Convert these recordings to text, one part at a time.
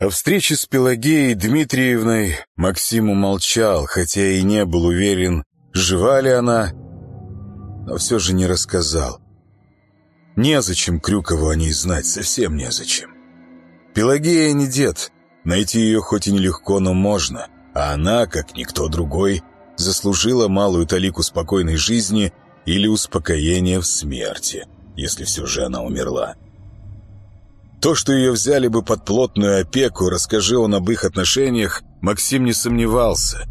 О встрече с Пелагеей Дмитриевной Максим умолчал, хотя и не был уверен, жива ли она, но все же не рассказал. Незачем Крюкову о ней знать, совсем незачем. Пелагея не дед, найти ее хоть и нелегко, но можно, а она, как никто другой, заслужила малую талику спокойной жизни или успокоения в смерти, если все же она умерла. То, что ее взяли бы под плотную опеку, расскажи он об их отношениях, Максим не сомневался.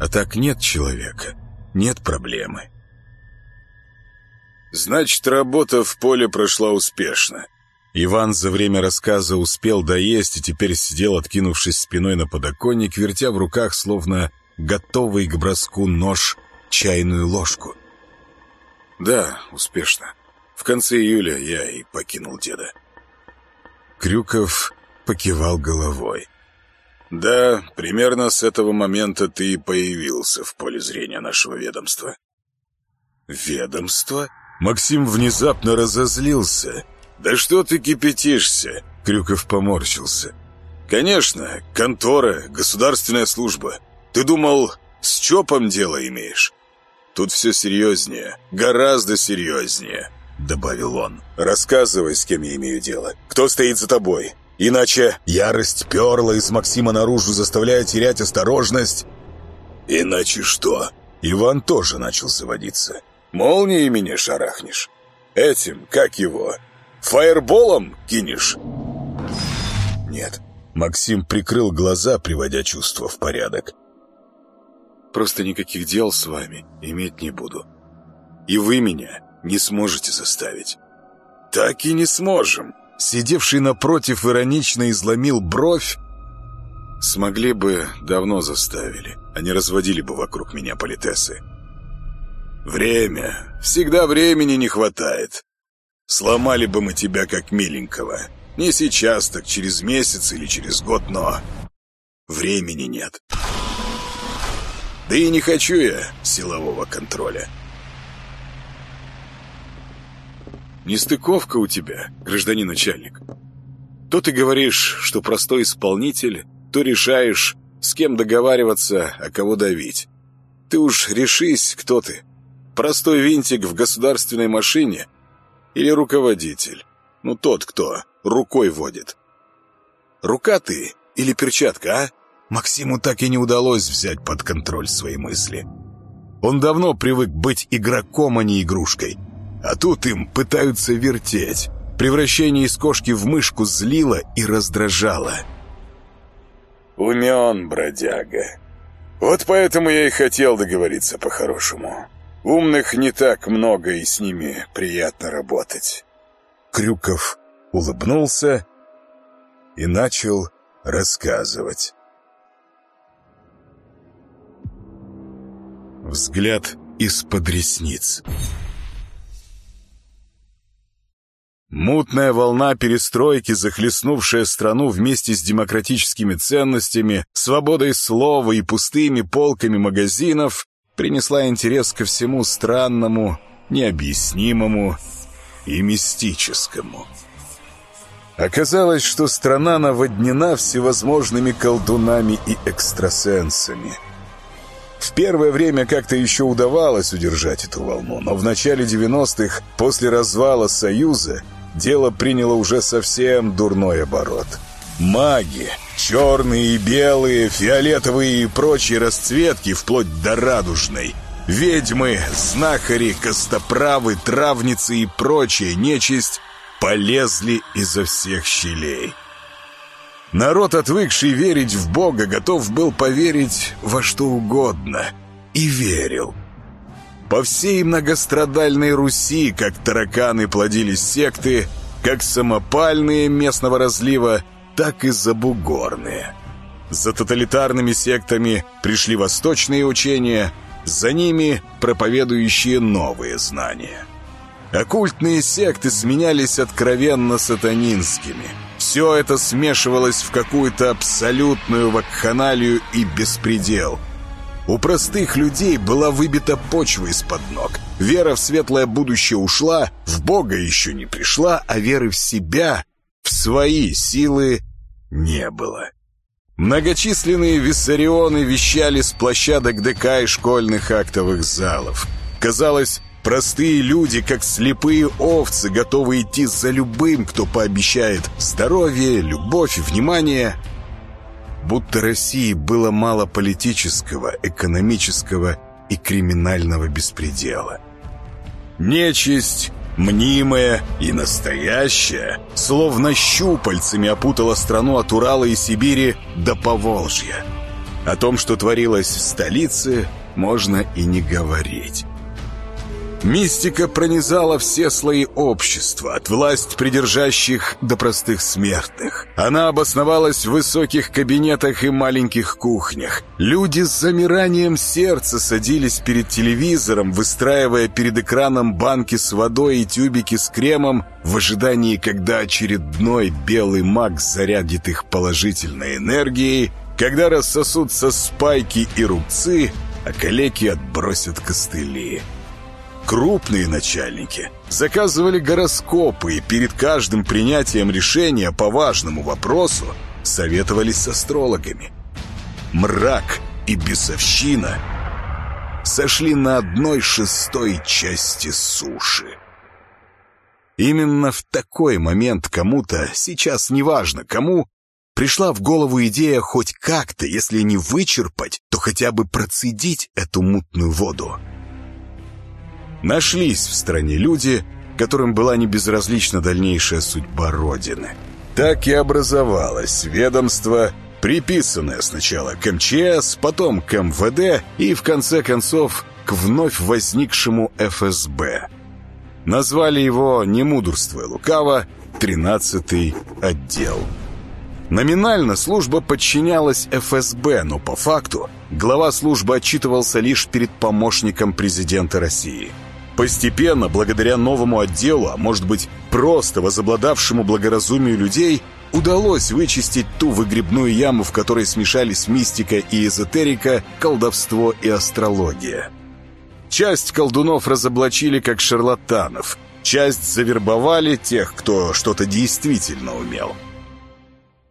А так нет человека, нет проблемы. Значит, работа в поле прошла успешно. Иван за время рассказа успел доесть и теперь сидел, откинувшись спиной на подоконник, вертя в руках, словно готовый к броску нож, чайную ложку. «Да, успешно. В конце июля я и покинул деда». Крюков покивал головой. «Да, примерно с этого момента ты и появился в поле зрения нашего ведомства». «Ведомство?» Максим внезапно разозлился. «Да что ты кипятишься?» Крюков поморщился. «Конечно, контора, государственная служба. Ты думал, с ЧОПом дело имеешь?» «Тут все серьезнее, гораздо серьезнее». — добавил он. «Рассказывай, с кем я имею дело. Кто стоит за тобой? Иначе ярость перла из Максима наружу, заставляя терять осторожность». «Иначе что?» Иван тоже начал заводиться. «Молнией меня шарахнешь? Этим, как его, фаерболом кинешь?» «Нет». Максим прикрыл глаза, приводя чувства в порядок. «Просто никаких дел с вами иметь не буду. И вы меня не сможете заставить». «Так и не сможем». Сидевший напротив иронично изломил бровь. «Смогли бы, давно заставили. Они разводили бы вокруг меня политесы». «Время. Всегда времени не хватает. Сломали бы мы тебя как миленького. Не сейчас, так через месяц или через год, но... Времени нет. Да и не хочу я силового контроля». Нестыковка у тебя, гражданин начальник. То ты говоришь, что простой исполнитель, то решаешь, с кем договариваться, а кого давить. Ты уж решись, кто ты. Простой винтик в государственной машине или руководитель? Ну, тот, кто рукой водит. Рука ты или перчатка, а? Максиму так и не удалось взять под контроль свои мысли. Он давно привык быть игроком, а не игрушкой – а тут им пытаются вертеть. Превращение из кошки в мышку злило и раздражало. «Умен, бродяга. Вот поэтому я и хотел договориться по-хорошему. Умных не так много, и с ними приятно работать». Крюков улыбнулся и начал рассказывать. Взгляд из-под ресниц. Мутная волна перестройки, захлестнувшая страну вместе с демократическими ценностями, свободой слова и пустыми полками магазинов, принесла интерес ко всему странному, необъяснимому и мистическому. Оказалось, что страна наводнена всевозможными колдунами и экстрасенсами. В первое время как-то еще удавалось удержать эту волну, но в начале 90-х, после развала Союза, дело приняло уже совсем дурной оборот. Маги, черные и белые, фиолетовые и прочие расцветки, вплоть до радужной. Ведьмы, знахари, костоправы, травницы и прочая нечисть полезли изо всех щелей. Народ, отвыкший верить в Бога, готов был поверить во что угодно. И верил. По всей многострадальной Руси, как тараканы плодились секты, как самопальные местного разлива, так и забугорные. За тоталитарными сектами пришли восточные учения, за ними проповедующие новые знания. Оккультные секты сменялись откровенно сатанинскими. Все это смешивалось в какую-то абсолютную вакханалию и беспредел – у простых людей была выбита почва из-под ног. Вера в светлое будущее ушла, в Бога еще не пришла, а веры в себя, в свои силы не было. Многочисленные виссарионы вещали с площадок ДК и школьных актовых залов. Казалось, простые люди, как слепые овцы, готовы идти за любым, кто пообещает здоровье, любовь внимание. Будто России было мало политического, экономического и криминального беспредела. Нечисть Мнимое и настоящее, словно щупальцами опутало страну от Урала и Сибири до Поволжья. О том, что творилось в столице, можно и не говорить. Мистика пронизала все слои общества, от власть придержащих до простых смертных. Она обосновалась в высоких кабинетах и маленьких кухнях. Люди с замиранием сердца садились перед телевизором, выстраивая перед экраном банки с водой и тюбики с кремом в ожидании, когда очередной белый маг зарядит их положительной энергией, когда рассосутся спайки и рубцы, а калеки отбросят костыли. Крупные начальники заказывали гороскопы и перед каждым принятием решения по важному вопросу советовались с астрологами. Мрак и бесовщина сошли на одной шестой части суши. Именно в такой момент кому-то, сейчас неважно кому, пришла в голову идея хоть как-то, если не вычерпать, то хотя бы процедить эту мутную воду. Нашлись в стране люди, которым была не безразлична дальнейшая судьба Родины. Так и образовалось ведомство, приписанное сначала к МЧС, потом к МВД и, в конце концов, к вновь возникшему ФСБ. Назвали его, не мудрствуя лукаво, «Тринадцатый отдел». Номинально служба подчинялась ФСБ, но по факту глава службы отчитывался лишь перед помощником президента России – Постепенно, благодаря новому отделу, а может быть просто возобладавшему благоразумию людей, удалось вычистить ту выгребную яму, в которой смешались мистика и эзотерика, колдовство и астрология. Часть колдунов разоблачили как шарлатанов, часть завербовали тех, кто что-то действительно умел.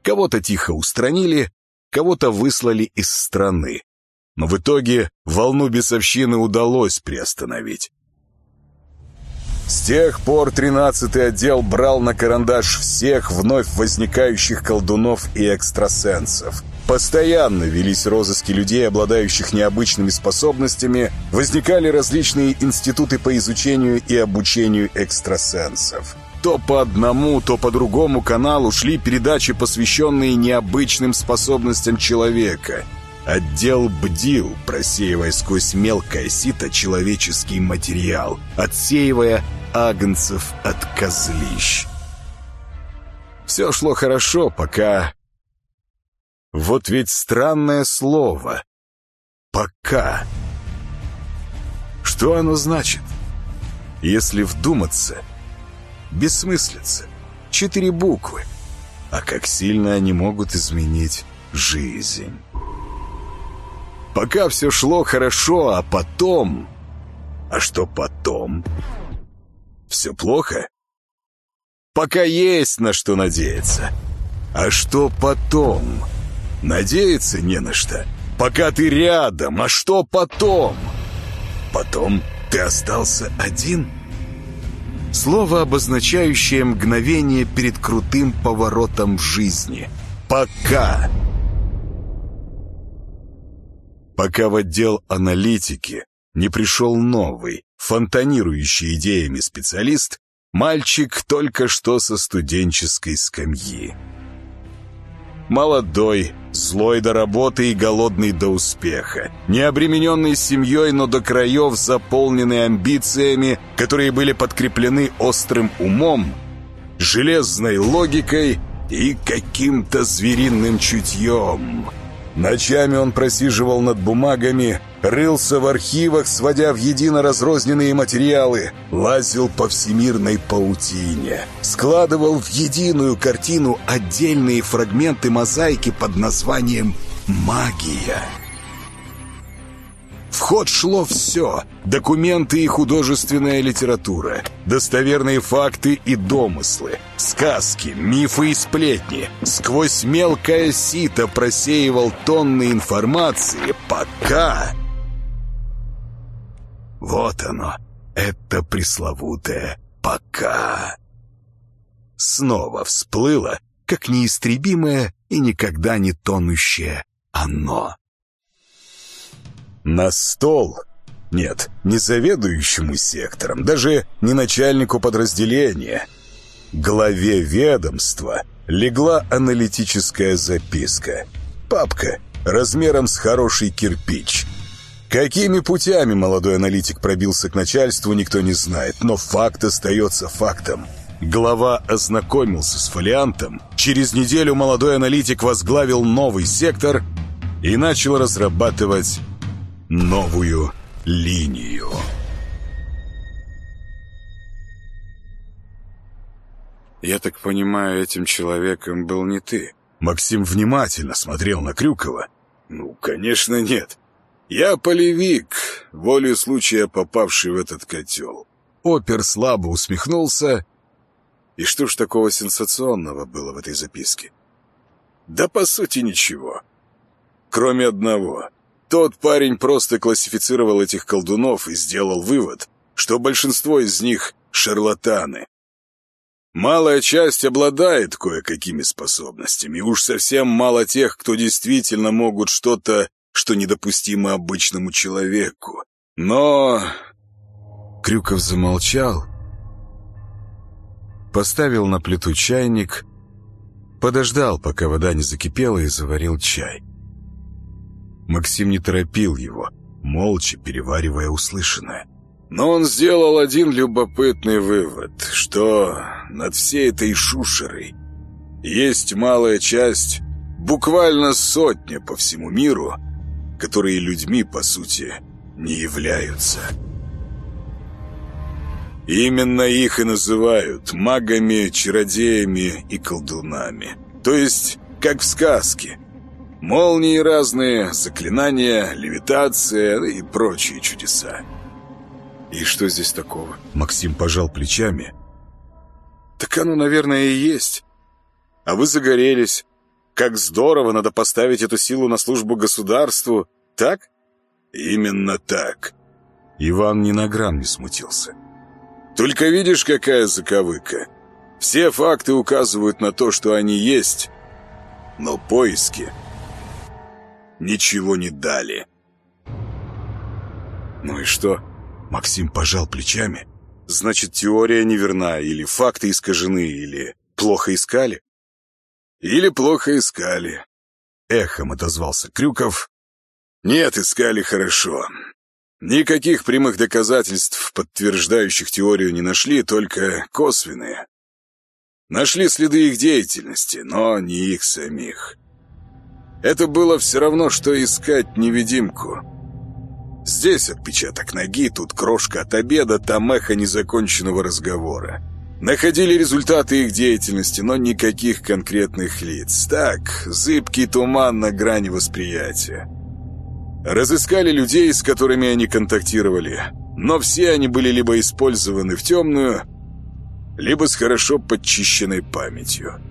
Кого-то тихо устранили, кого-то выслали из страны. Но в итоге волну бесовщины удалось приостановить. С тех пор 13-й отдел брал на карандаш всех вновь возникающих колдунов и экстрасенсов. Постоянно велись розыски людей, обладающих необычными способностями, возникали различные институты по изучению и обучению экстрасенсов. То по одному, то по другому каналу шли передачи, посвященные необычным способностям человека – Отдел бдил, просеивая сквозь мелкое сито человеческий материал, отсеивая агнцев от козлищ. Все шло хорошо, пока... Вот ведь странное слово. «Пока». Что оно значит? Если вдуматься, бессмыслица. Четыре буквы. А как сильно они могут изменить жизнь. Пока все шло хорошо, а потом... А что потом? Все плохо? Пока есть на что надеяться. А что потом? Надеяться не на что. Пока ты рядом, а что потом? Потом ты остался один? Слово, обозначающее мгновение перед крутым поворотом в жизни. Пока пока в отдел аналитики не пришел новый, фонтанирующий идеями специалист, мальчик только что со студенческой скамьи. Молодой, злой до работы и голодный до успеха, не обремененный семьей, но до краев заполненный амбициями, которые были подкреплены острым умом, железной логикой и каким-то звериным чутьем – Ночами он просиживал над бумагами, рылся в архивах, сводя в едино разрозненные материалы, лазил по всемирной паутине, складывал в единую картину отдельные фрагменты мозаики под названием «Магия». В ход шло все – документы и художественная литература, достоверные факты и домыслы, сказки, мифы и сплетни. Сквозь мелкое сито просеивал тонны информации, пока... Вот оно, это пресловутое «пока». Снова всплыло, как неистребимое и никогда не тонущее оно. На стол. Нет, не заведующему сектором, даже не начальнику подразделения. Главе ведомства легла аналитическая записка. Папка размером с хороший кирпич. Какими путями молодой аналитик пробился к начальству, никто не знает, но факт остается фактом. Глава ознакомился с фолиантом. Через неделю молодой аналитик возглавил новый сектор и начал разрабатывать новую линию. «Я так понимаю, этим человеком был не ты?» Максим внимательно смотрел на Крюкова. «Ну, конечно, нет. Я полевик, волю случая попавший в этот котел». Опер слабо усмехнулся. «И что ж такого сенсационного было в этой записке?» «Да по сути ничего. Кроме одного — тот парень просто классифицировал этих колдунов и сделал вывод, что большинство из них — шарлатаны. Малая часть обладает кое-какими способностями, уж совсем мало тех, кто действительно могут что-то, что недопустимо обычному человеку. Но... Крюков замолчал, поставил на плиту чайник, подождал, пока вода не закипела, и заварил чай. Максим не торопил его, молча переваривая услышанное. Но он сделал один любопытный вывод, что над всей этой шушерой есть малая часть, буквально сотня по всему миру, которые людьми, по сути, не являются. Именно их и называют магами, чародеями и колдунами. То есть, как в сказке – Молнии разные, заклинания, левитация и прочие чудеса. И что здесь такого? Максим пожал плечами. Так оно, наверное, и есть. А вы загорелись. Как здорово, надо поставить эту силу на службу государству. Так? Именно так. Иван ни на грамм не смутился. Только видишь, какая заковыка. Все факты указывают на то, что они есть, но поиски ничего не дали. Ну и что? Максим пожал плечами. Значит, теория неверна, или факты искажены, или плохо искали? Или плохо искали. Эхом отозвался Крюков. Нет, искали хорошо. Никаких прямых доказательств, подтверждающих теорию, не нашли, только косвенные. Нашли следы их деятельности, но не их самих. Это было все равно, что искать невидимку. Здесь отпечаток ноги, тут крошка от обеда, там эхо незаконченного разговора. Находили результаты их деятельности, но никаких конкретных лиц. Так, зыбкий туман на грани восприятия. Разыскали людей, с которыми они контактировали, но все они были либо использованы в темную, либо с хорошо подчищенной памятью.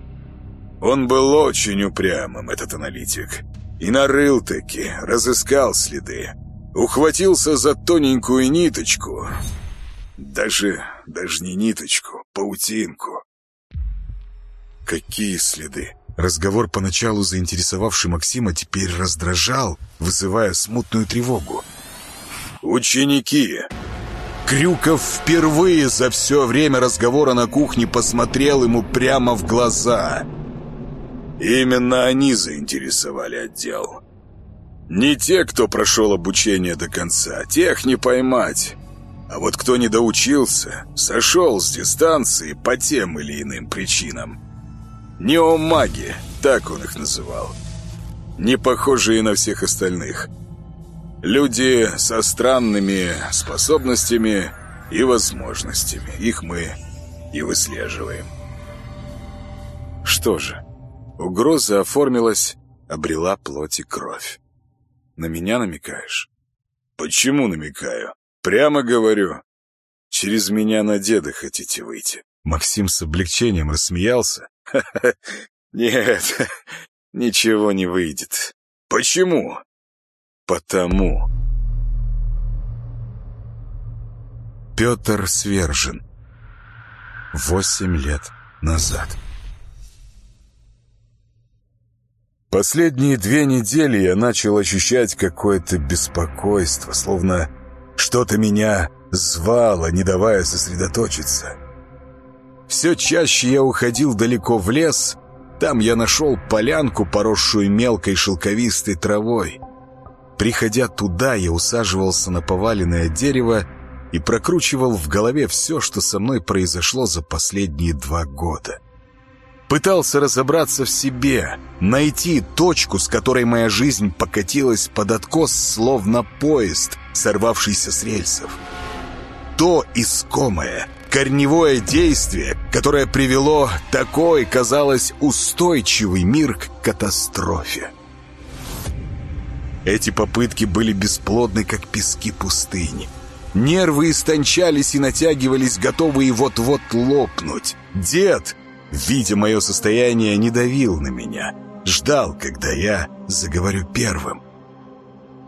Он был очень упрямым, этот аналитик. И нарыл-таки, разыскал следы. Ухватился за тоненькую ниточку. Даже, даже не ниточку, паутинку. Какие следы? Разговор, поначалу заинтересовавший Максима, теперь раздражал, вызывая смутную тревогу. «Ученики!» Крюков впервые за все время разговора на кухне посмотрел ему прямо в глаза – Именно они заинтересовали отдел. Не те, кто прошел обучение до конца, тех не поймать. А вот кто не доучился, сошел с дистанции по тем или иным причинам. Неомаги, так он их называл. Не похожие на всех остальных. Люди со странными способностями и возможностями. Их мы и выслеживаем. Что же... Угроза оформилась, обрела плоть и кровь. На меня намекаешь? Почему намекаю? Прямо говорю. Через меня на деда хотите выйти. Максим с облегчением рассмеялся. Нет, ничего не выйдет. Почему? Потому. Петр Свержен. Восемь лет назад. Последние две недели я начал ощущать какое-то беспокойство, словно что-то меня звало, не давая сосредоточиться. Все чаще я уходил далеко в лес, там я нашел полянку, поросшую мелкой шелковистой травой. Приходя туда, я усаживался на поваленное дерево и прокручивал в голове все, что со мной произошло за последние два года. Пытался разобраться в себе, найти точку, с которой моя жизнь покатилась под откос, словно поезд, сорвавшийся с рельсов. То искомое, корневое действие, которое привело такой, казалось, устойчивый мир к катастрофе. Эти попытки были бесплодны, как пески пустыни. Нервы истончались и натягивались, готовые вот-вот лопнуть. Дед видя мое состояние, не давил на меня. Ждал, когда я заговорю первым.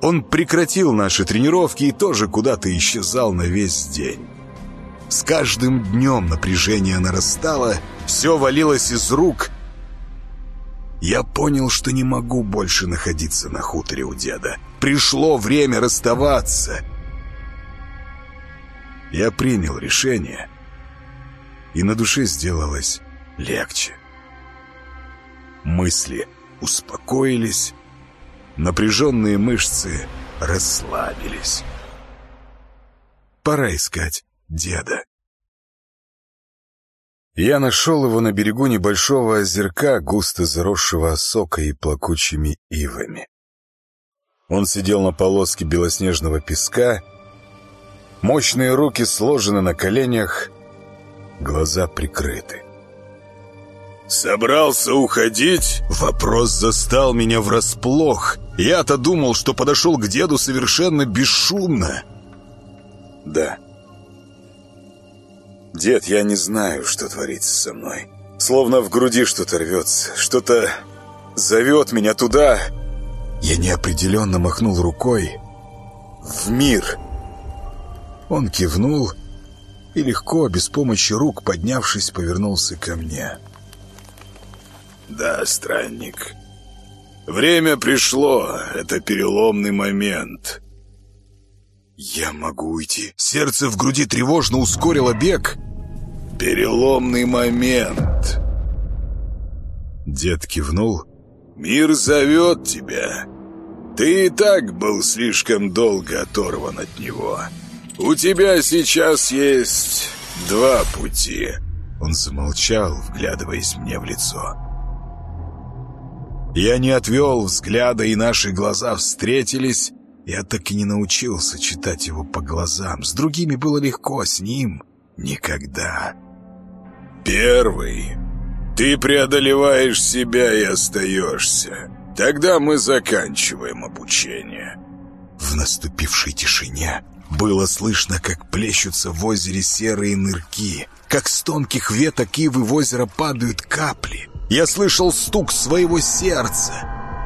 Он прекратил наши тренировки и тоже куда-то исчезал на весь день. С каждым днем напряжение нарастало, все валилось из рук. Я понял, что не могу больше находиться на хуторе у деда. Пришло время расставаться. Я принял решение, и на душе сделалось легче. Мысли успокоились, напряженные мышцы расслабились. Пора искать деда. Я нашел его на берегу небольшого озерка, густо заросшего осокой и плакучими ивами. Он сидел на полоске белоснежного песка, мощные руки сложены на коленях, глаза прикрыты. «Собрался уходить?» Вопрос застал меня врасплох. Я-то думал, что подошел к деду совершенно бесшумно. «Да». «Дед, я не знаю, что творится со мной. Словно в груди что-то рвется, что-то зовет меня туда». Я неопределенно махнул рукой. «В мир». Он кивнул и легко, без помощи рук, поднявшись, повернулся ко мне. «Да». Да, странник. Время пришло. Это переломный момент. Я могу уйти. Сердце в груди тревожно ускорило бег. Переломный момент. Дед кивнул. Мир зовет тебя. Ты и так был слишком долго оторван от него. У тебя сейчас есть два пути. Он замолчал, вглядываясь мне в лицо. Я не отвел взгляда, и наши глаза встретились. Я так и не научился читать его по глазам. С другими было легко, с ним никогда. «Первый. Ты преодолеваешь себя и остаешься. Тогда мы заканчиваем обучение». В наступившей тишине было слышно, как плещутся в озере серые нырки, как с тонких веток ивы в озеро падают капли — я слышал стук своего сердца.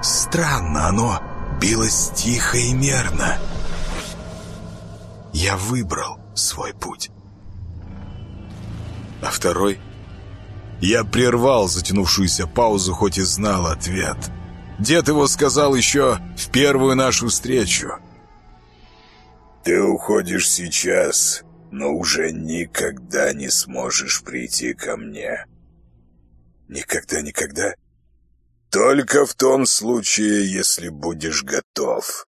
Странно, оно билось тихо и мерно. Я выбрал свой путь. А второй? Я прервал затянувшуюся паузу, хоть и знал ответ. Дед его сказал еще в первую нашу встречу. «Ты уходишь сейчас, но уже никогда не сможешь прийти ко мне». Никогда-никогда? Только в том случае, если будешь готов.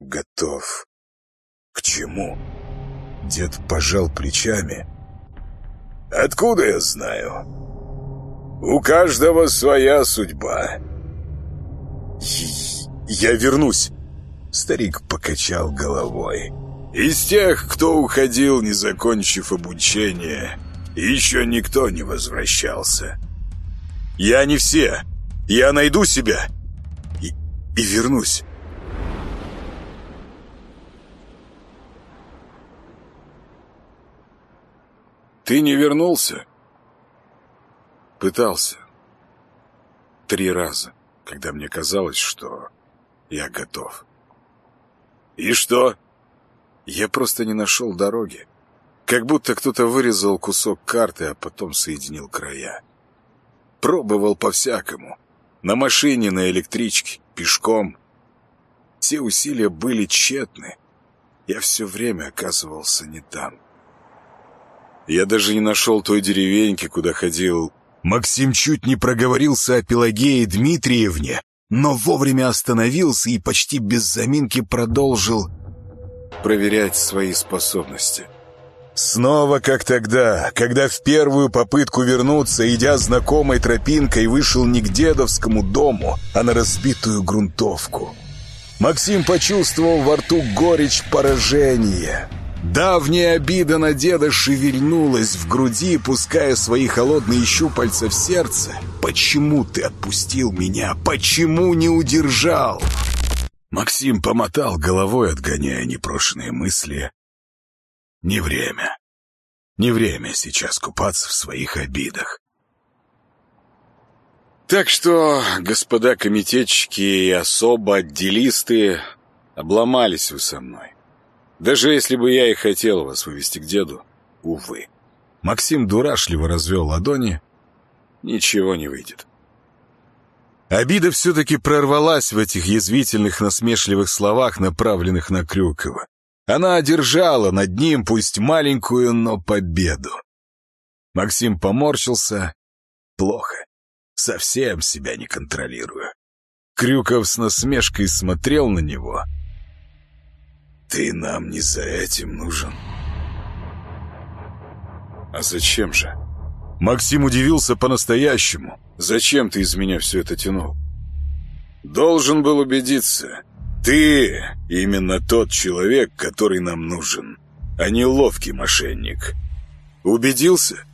Готов? К чему? Дед пожал плечами. Откуда я знаю? У каждого своя судьба. Я вернусь. Старик покачал головой. Из тех, кто уходил, не закончив обучение, еще никто не возвращался. Я не все. Я найду себя и, и вернусь. Ты не вернулся? Пытался. Три раза, когда мне казалось, что я готов. И что? Я просто не нашел дороги. Как будто кто-то вырезал кусок карты, а потом соединил края. Пробовал по-всякому. На машине, на электричке, пешком. Все усилия были тщетны. Я все время оказывался не там. Я даже не нашел той деревеньки, куда ходил. Максим чуть не проговорился о Пелагее Дмитриевне, но вовремя остановился и почти без заминки продолжил проверять свои способности. Снова как тогда, когда в первую попытку вернуться, идя знакомой тропинкой, вышел не к дедовскому дому, а на разбитую грунтовку. Максим почувствовал во рту горечь поражения. Давняя обида на деда шевельнулась в груди, пуская свои холодные щупальца в сердце. «Почему ты отпустил меня? Почему не удержал?» Максим помотал головой, отгоняя непрошенные мысли. «Не время. Не время сейчас купаться в своих обидах. Так что, господа комитетчики и особо отделисты, обломались вы со мной. Даже если бы я и хотел вас вывести к деду, увы. Максим дурашливо развел ладони. Ничего не выйдет. Обида все-таки прорвалась в этих язвительных насмешливых словах, направленных на Крюкова. Она одержала над ним, пусть маленькую, но победу. Максим поморщился. Плохо. Совсем себя не контролирую. Крюков с насмешкой смотрел на него — «Ты нам не за этим нужен». «А зачем же?» Максим удивился по-настоящему. «Зачем ты из меня все это тянул?» «Должен был убедиться. Ты именно тот человек, который нам нужен, а не ловкий мошенник». «Убедился?»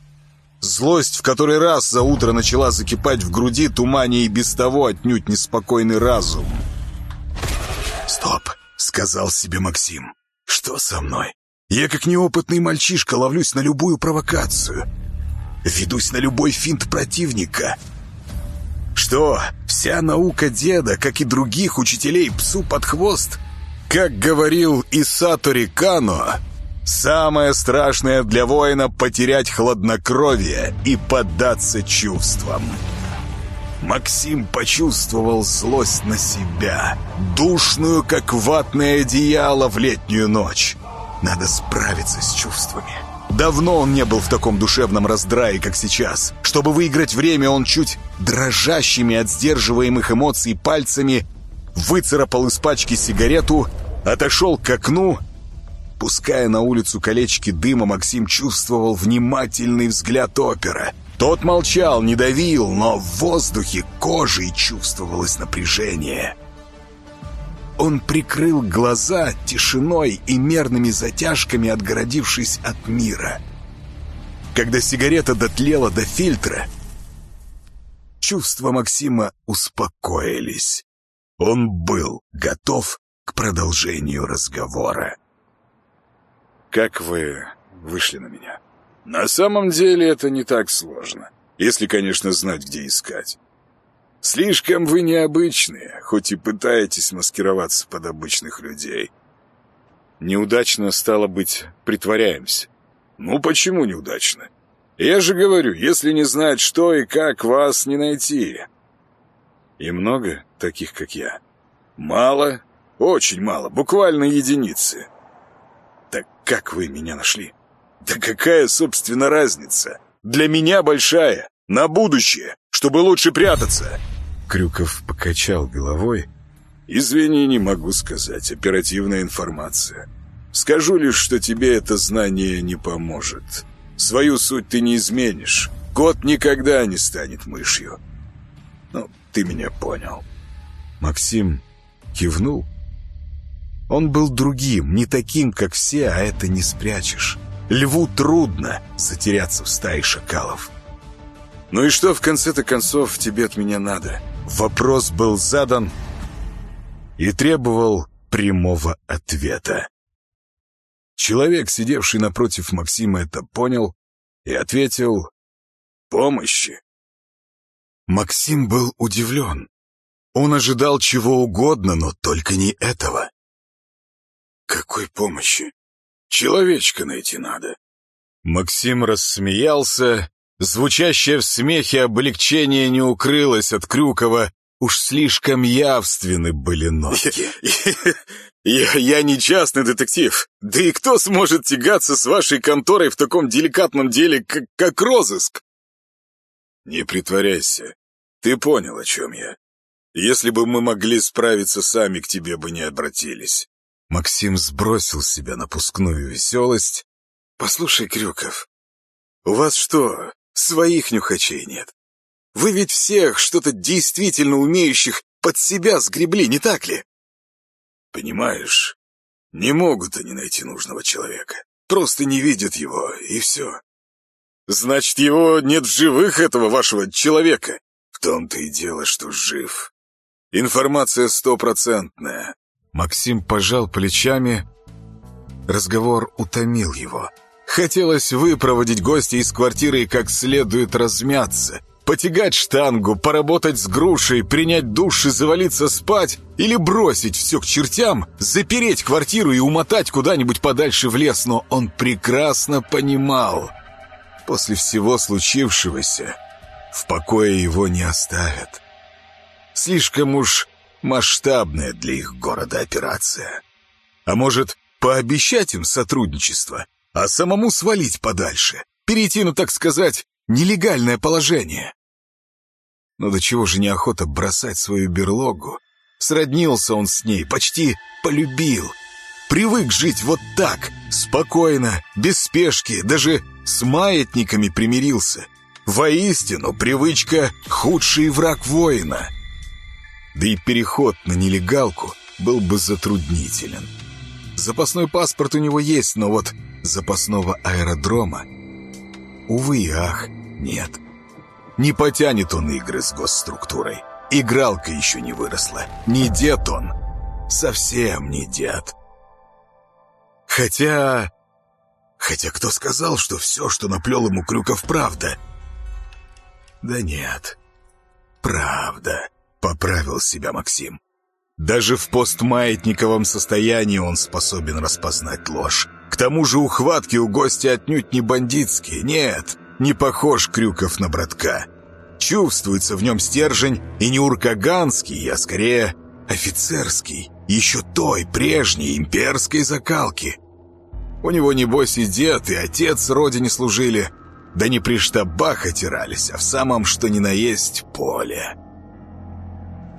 Злость в который раз за утро начала закипать в груди, тумане и без того отнюдь неспокойный разум. «Стоп!» — сказал себе Максим. «Что со мной? Я как неопытный мальчишка ловлюсь на любую провокацию. Ведусь на любой финт противника. Что, вся наука деда, как и других учителей, псу под хвост? Как говорил Исатори Кано, самое страшное для воина — потерять хладнокровие и поддаться чувствам». Максим почувствовал злость на себя, душную, как ватное одеяло в летнюю ночь. Надо справиться с чувствами. Давно он не был в таком душевном раздрае, как сейчас. Чтобы выиграть время, он чуть дрожащими от сдерживаемых эмоций пальцами выцарапал из пачки сигарету, отошел к окну. Пуская на улицу колечки дыма, Максим чувствовал внимательный взгляд опера — тот молчал, не давил, но в воздухе кожей чувствовалось напряжение. Он прикрыл глаза тишиной и мерными затяжками, отгородившись от мира. Когда сигарета дотлела до фильтра, чувства Максима успокоились. Он был готов к продолжению разговора. «Как вы вышли на меня?» На самом деле это не так сложно, если, конечно, знать, где искать. Слишком вы необычные, хоть и пытаетесь маскироваться под обычных людей. Неудачно, стало быть, притворяемся. Ну, почему неудачно? Я же говорю, если не знать, что и как, вас не найти. И много таких, как я? Мало, очень мало, буквально единицы. Так как вы меня нашли? Да какая, собственно, разница? Для меня большая, на будущее, чтобы лучше прятаться. Крюков покачал головой. Извини, не могу сказать, оперативная информация. Скажу лишь, что тебе это знание не поможет. Свою суть ты не изменишь. Кот никогда не станет мышью. Ну, ты меня понял. Максим кивнул. Он был другим, не таким, как все, а это не спрячешь. Льву трудно затеряться в стае шакалов. «Ну и что в конце-то концов тебе от меня надо?» Вопрос был задан и требовал прямого ответа. Человек, сидевший напротив Максима, это понял и ответил «Помощи». Максим был удивлен. Он ожидал чего угодно, но только не этого. «Какой помощи? Человечка найти надо». Максим рассмеялся. Звучащее в смехе облегчение не укрылось от Крюкова. Уж слишком явственны были нотки. Я, я не частный детектив. Да и кто сможет тягаться с вашей конторой в таком деликатном деле, как, как розыск? Не притворяйся. Ты понял, о чем я. Если бы мы могли справиться сами, к тебе бы не обратились. Максим сбросил с себя напускную веселость. Послушай, Крюков, у вас что, своих нюхачей нет? Вы ведь всех что-то действительно умеющих под себя сгребли, не так ли? Понимаешь, не могут они найти нужного человека. Просто не видят его, и все. Значит, его нет в живых, этого вашего человека. В том-то и дело, что жив. Информация стопроцентная. Максим пожал плечами. Разговор утомил его. Хотелось выпроводить гостя из квартиры и как следует размяться — Потягать штангу, поработать с грушей, принять душ и завалиться спать? Или бросить все к чертям, запереть квартиру и умотать куда-нибудь подальше в лес? Но он прекрасно понимал. После всего случившегося в покое его не оставят. Слишком уж масштабная для их города операция. А может, пообещать им сотрудничество, а самому свалить подальше? Перейти, ну так сказать, нелегальное положение. Но до чего же неохота бросать свою берлогу? Сроднился он с ней, почти полюбил. Привык жить вот так, спокойно, без спешки, даже с маятниками примирился. Воистину, привычка — худший враг воина. Да и переход на нелегалку был бы затруднителен. Запасной паспорт у него есть, но вот запасного аэродрома Увы и ах, нет. Не потянет он игры с госструктурой. Игралка еще не выросла. Не дед он. Совсем не дед. Хотя... Хотя кто сказал, что все, что наплел ему Крюков, правда? Да нет. Правда. Поправил себя Максим. Даже в постмаятниковом состоянии он способен распознать ложь. К тому же ухватки у гостя отнюдь не бандитские. Нет, не похож Крюков на братка. Чувствуется в нем стержень и не уркаганский, а скорее офицерский. Еще той, прежней, имперской закалки. У него, небось, и дед, и отец родине служили. Да не при штабах отирались, а в самом что ни на есть поле.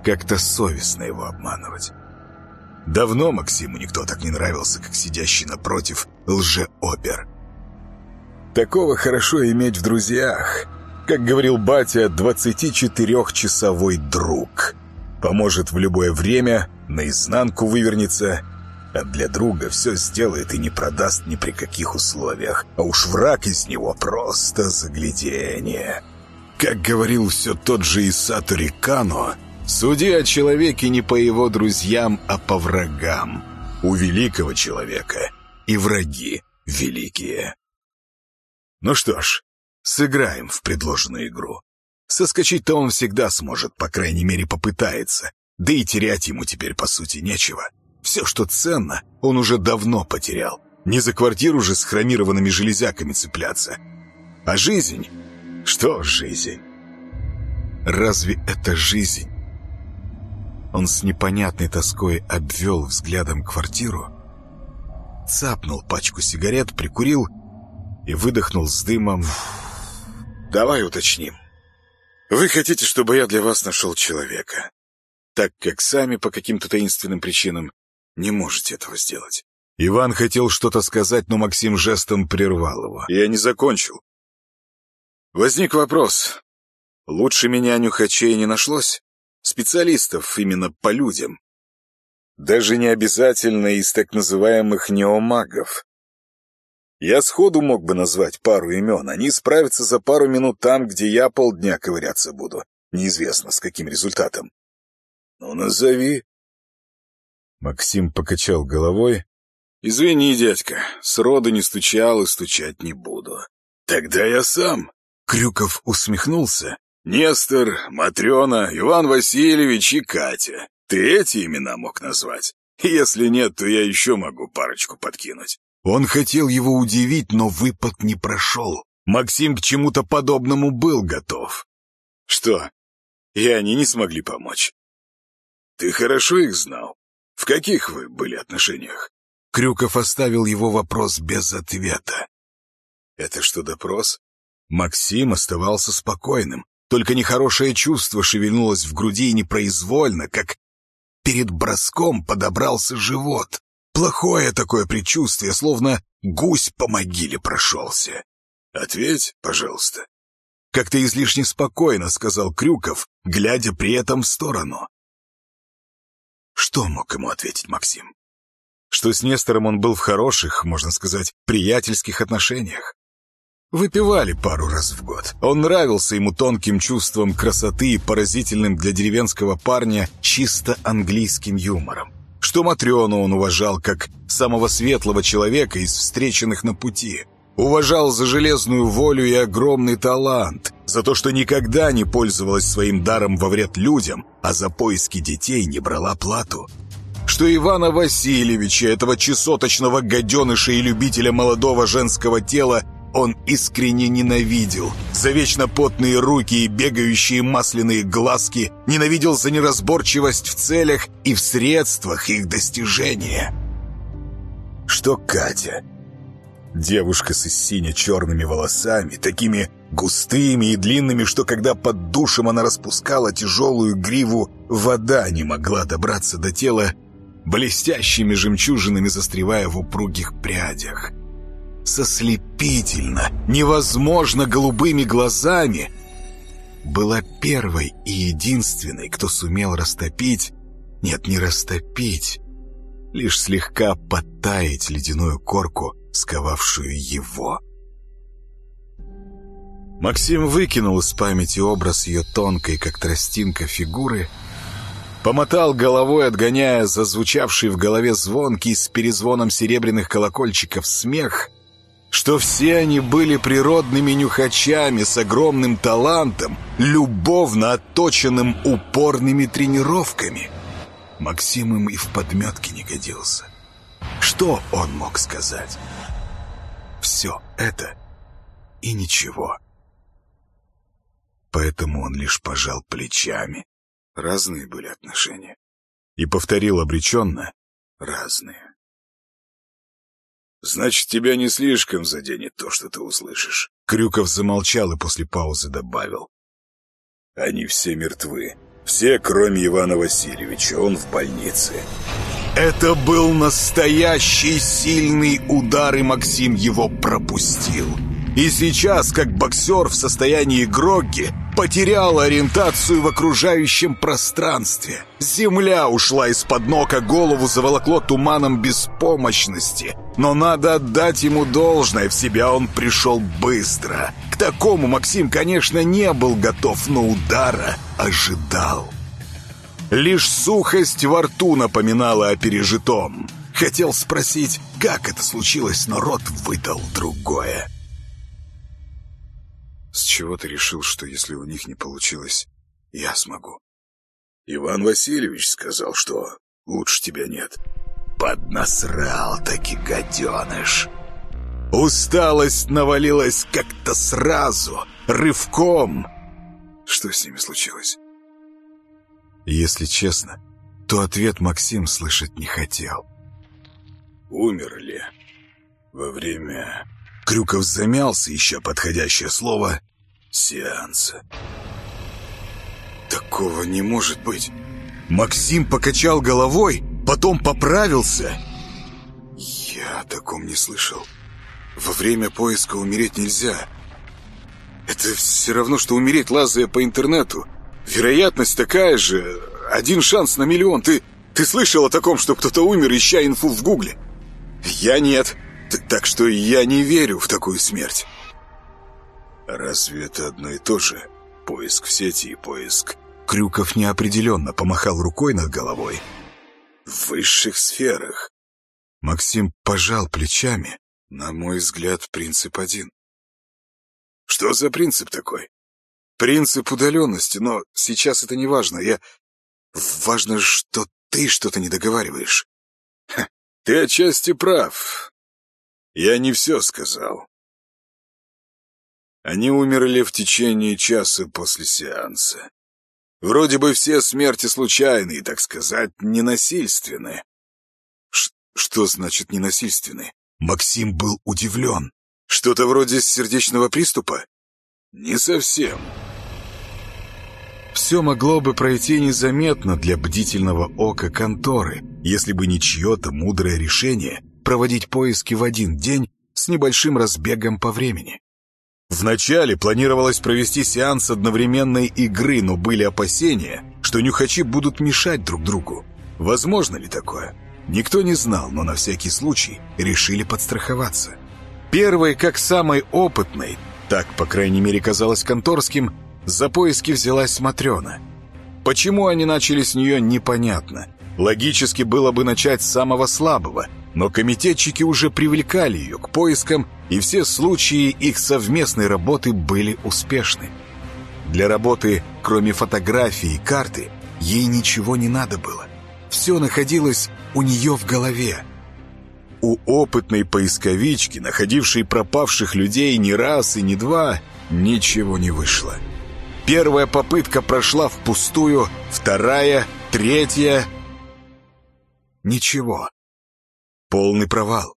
Как-то совестно его обманывать. Давно Максиму никто так не нравился, как сидящий напротив лже-опер. Такого хорошо иметь в друзьях. Как говорил батя, 24-часовой друг. Поможет в любое время, наизнанку вывернется, а для друга все сделает и не продаст ни при каких условиях. А уж враг из него просто заглядение. Как говорил все тот же Исатори Кано, Суди о человеке не по его друзьям, а по врагам. У великого человека и враги великие. Ну что ж, сыграем в предложенную игру. Соскочить-то он всегда сможет, по крайней мере попытается. Да и терять ему теперь, по сути, нечего. Все, что ценно, он уже давно потерял. Не за квартиру же с хромированными железяками цепляться. А жизнь? Что жизнь? Разве это жизнь? Он с непонятной тоской обвел взглядом квартиру, цапнул пачку сигарет, прикурил и выдохнул с дымом. «Давай уточним. Вы хотите, чтобы я для вас нашел человека, так как сами по каким-то таинственным причинам не можете этого сделать?» Иван хотел что-то сказать, но Максим жестом прервал его. «Я не закончил. Возник вопрос. Лучше меня нюхачей не нашлось?» Специалистов именно по людям. Даже не обязательно из так называемых неомагов. Я сходу мог бы назвать пару имен, они справятся за пару минут там, где я полдня ковыряться буду. Неизвестно, с каким результатом. Ну, назови. Максим покачал головой. Извини, дядька, сроду не стучал и стучать не буду. Тогда я сам. Крюков усмехнулся. Нестор, Матрена, Иван Васильевич и Катя. Ты эти имена мог назвать? Если нет, то я еще могу парочку подкинуть. Он хотел его удивить, но выпад не прошел. Максим к чему-то подобному был готов. Что? И они не смогли помочь? Ты хорошо их знал? В каких вы были отношениях? Крюков оставил его вопрос без ответа. Это что, допрос? Максим оставался спокойным, только нехорошее чувство шевельнулось в груди непроизвольно, как перед броском подобрался живот. Плохое такое предчувствие, словно гусь по могиле прошелся. «Ответь, пожалуйста». Как-то излишне спокойно сказал Крюков, глядя при этом в сторону. Что мог ему ответить Максим? Что с Нестором он был в хороших, можно сказать, приятельских отношениях. Выпивали пару раз в год. Он нравился ему тонким чувством красоты и поразительным для деревенского парня чисто английским юмором. Что Матрёну он уважал как самого светлого человека из встреченных на пути. Уважал за железную волю и огромный талант, за то, что никогда не пользовалась своим даром во вред людям, а за поиски детей не брала плату что Ивана Васильевича, этого чесоточного гаденыша и любителя молодого женского тела, он искренне ненавидел. За вечно потные руки и бегающие масляные глазки, ненавидел за неразборчивость в целях и в средствах их достижения. Что Катя? Девушка с сине-черными волосами, такими густыми и длинными, что когда под душем она распускала тяжелую гриву, вода не могла добраться до тела, блестящими жемчужинами застревая в упругих прядях со слепительно, невозможно голубыми глазами, была первой и единственной, кто сумел растопить, нет, не растопить, лишь слегка подтаять ледяную корку, сковавшую его. Максим выкинул из памяти образ ее тонкой, как тростинка, фигуры, помотал головой, отгоняя зазвучавший в голове звонкий с перезвоном серебряных колокольчиков смех, что все они были природными нюхачами с огромным талантом, любовно отточенным упорными тренировками. Максим им и в подметке не годился. Что он мог сказать? Все это и ничего. Поэтому он лишь пожал плечами. Разные были отношения. И повторил обреченно «разные». Значит, тебя не слишком заденет то, что ты услышишь. Крюков замолчал и после паузы добавил. Они все мертвы. Все, кроме Ивана Васильевича. Он в больнице. Это был настоящий сильный удар, и Максим его пропустил. И сейчас, как боксер в состоянии грогги, потерял ориентацию в окружающем пространстве. Земля ушла из-под ног, а голову заволокло туманом беспомощности. Но надо отдать ему должное, в себя он пришел быстро. К такому Максим, конечно, не был готов, но удара ожидал. Лишь сухость во рту напоминала о пережитом. Хотел спросить, как это случилось, но рот выдал другое. С чего ты решил, что если у них не получилось, я смогу? Иван Васильевич сказал, что лучше тебя нет. Поднасрал таки гаденыш. Усталость навалилась как-то сразу, рывком. Что с ними случилось? Если честно, то ответ Максим слышать не хотел. Умерли во время Крюков замялся, ища подходящее слово «сеанса». «Такого не может быть!» Максим покачал головой, потом поправился. «Я о таком не слышал. Во время поиска умереть нельзя. Это все равно, что умереть, лазая по интернету. Вероятность такая же. Один шанс на миллион. Ты, ты слышал о таком, что кто-то умер, ища инфу в гугле? Я нет. Так что я не верю в такую смерть. Разве это одно и то же? Поиск в сети и поиск... Крюков неопределенно помахал рукой над головой. В высших сферах. Максим пожал плечами. На мой взгляд, принцип один. Что за принцип такой? Принцип удаленности, но сейчас это не важно. Я... Важно, что ты что-то не договариваешь. Ты отчасти прав. Я не все сказал. Они умерли в течение часа после сеанса. Вроде бы все смерти случайные, так сказать, ненасильственные. Ш что значит ненасильственные? Максим был удивлен. Что-то вроде сердечного приступа? Не совсем. Все могло бы пройти незаметно для бдительного ока конторы, если бы не чье-то мудрое решение проводить поиски в один день с небольшим разбегом по времени. Вначале планировалось провести сеанс одновременной игры, но были опасения, что нюхачи будут мешать друг другу. Возможно ли такое? Никто не знал, но на всякий случай решили подстраховаться. Первой, как самой опытной, так, по крайней мере, казалось конторским, за поиски взялась Матрена. Почему они начали с нее, непонятно. Логически было бы начать с самого слабого, но комитетчики уже привлекали ее к поискам, и все случаи их совместной работы были успешны. Для работы, кроме фотографии и карты, ей ничего не надо было. Все находилось у нее в голове. У опытной поисковички, находившей пропавших людей не раз и не два, ничего не вышло. Первая попытка прошла впустую, вторая, третья... Ничего. Полный провал.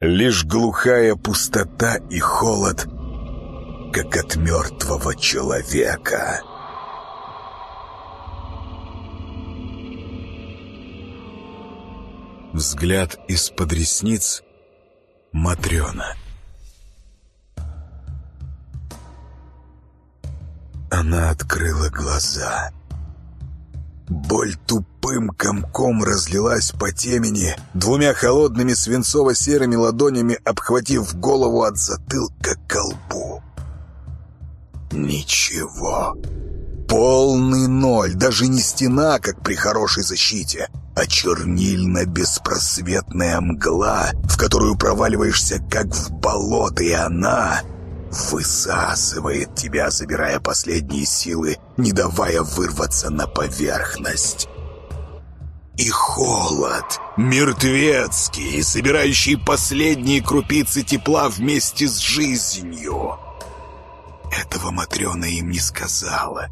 Лишь глухая пустота и холод, как от мертвого человека. Взгляд из-под ресниц Матрена. Она открыла глаза. Боль тупым комком разлилась по темени, двумя холодными свинцово-серыми ладонями обхватив голову от затылка к колбу. Ничего. Полный ноль, даже не стена, как при хорошей защите, а чернильно-беспросветная мгла, в которую проваливаешься, как в болото, и она высасывает тебя, забирая последние силы, не давая вырваться на поверхность. И холод, мертвецкий, собирающий последние крупицы тепла вместе с жизнью. Этого Матрена им не сказала.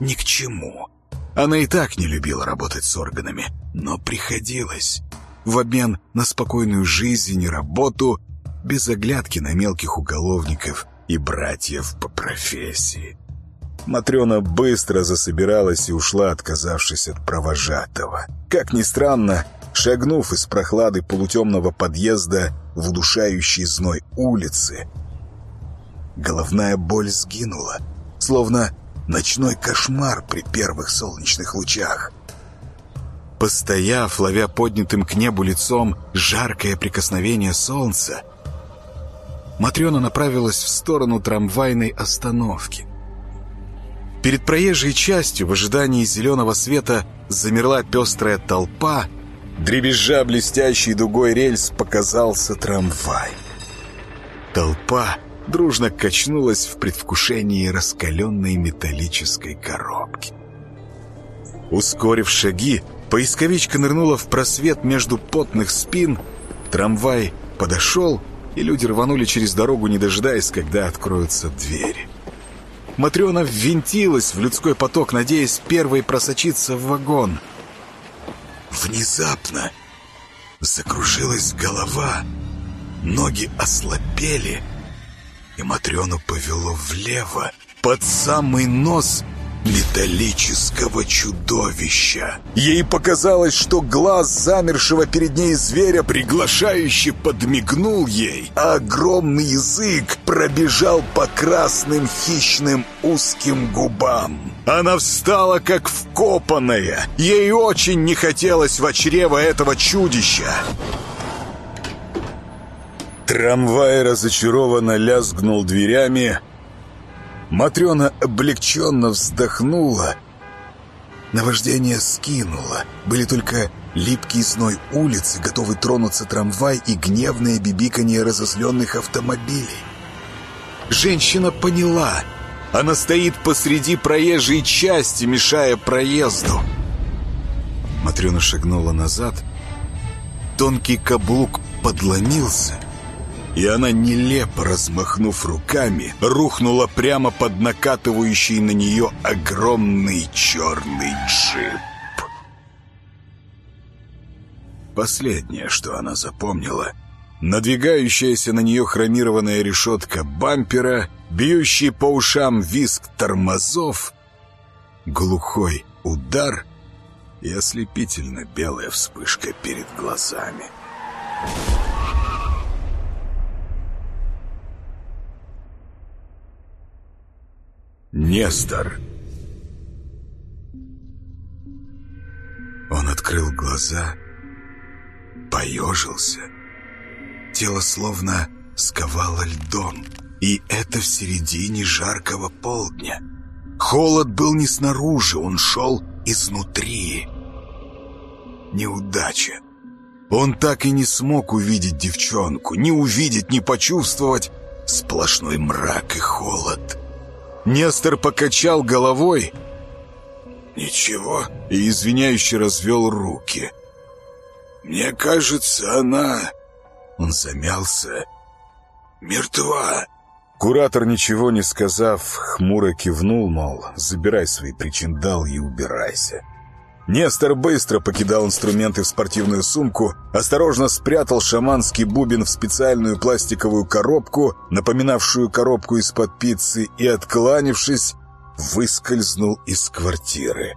Ни к чему. Она и так не любила работать с органами, но приходилось. В обмен на спокойную жизнь и работу – без оглядки на мелких уголовников и братьев по профессии. Матрена быстро засобиралась и ушла, отказавшись от провожатого. Как ни странно, шагнув из прохлады полутемного подъезда в удушающий зной улицы, головная боль сгинула, словно ночной кошмар при первых солнечных лучах. Постояв, ловя поднятым к небу лицом жаркое прикосновение солнца, Матрена направилась в сторону трамвайной остановки. Перед проезжей частью в ожидании зеленого света замерла пестрая толпа. Дребезжа блестящей дугой рельс показался трамвай. Толпа дружно качнулась в предвкушении раскаленной металлической коробки. Ускорив шаги, поисковичка нырнула в просвет между потных спин. Трамвай подошел и люди рванули через дорогу, не дожидаясь, когда откроются двери. Матрена ввинтилась в людской поток, надеясь первой просочиться в вагон. Внезапно закружилась голова, ноги ослабели, и Матрёну повело влево, под самый нос металлического чудовища. Ей показалось, что глаз замершего перед ней зверя приглашающе подмигнул ей, а огромный язык пробежал по красным хищным узким губам. Она встала как вкопанная. Ей очень не хотелось в чрево этого чудища. Трамвай разочарованно лязгнул дверями, Матрена облегченно вздохнула. Наваждение скинуло. Были только липкий зной улицы, готовый тронуться трамвай и гневное бибиканье разозленных автомобилей. Женщина поняла. Она стоит посреди проезжей части, мешая проезду. Матрена шагнула назад. Тонкий каблук подломился, и она, нелепо размахнув руками, рухнула прямо под накатывающий на нее огромный черный джип. Последнее, что она запомнила — надвигающаяся на нее хромированная решетка бампера, бьющий по ушам виск тормозов, глухой удар и ослепительно белая вспышка перед глазами. Нестор. Он открыл глаза, поежился — Тело словно сковало льдом. И это в середине жаркого полдня. Холод был не снаружи, он шел изнутри. Неудача. Он так и не смог увидеть девчонку, не увидеть, не почувствовать сплошной мрак и холод. Нестор покачал головой. «Ничего», и извиняюще развел руки. «Мне кажется, она он замялся. «Мертва!» Куратор, ничего не сказав, хмуро кивнул, мол, забирай свои причиндалы и убирайся. Нестор быстро покидал инструменты в спортивную сумку, осторожно спрятал шаманский бубен в специальную пластиковую коробку, напоминавшую коробку из-под пиццы, и, откланившись, выскользнул из квартиры.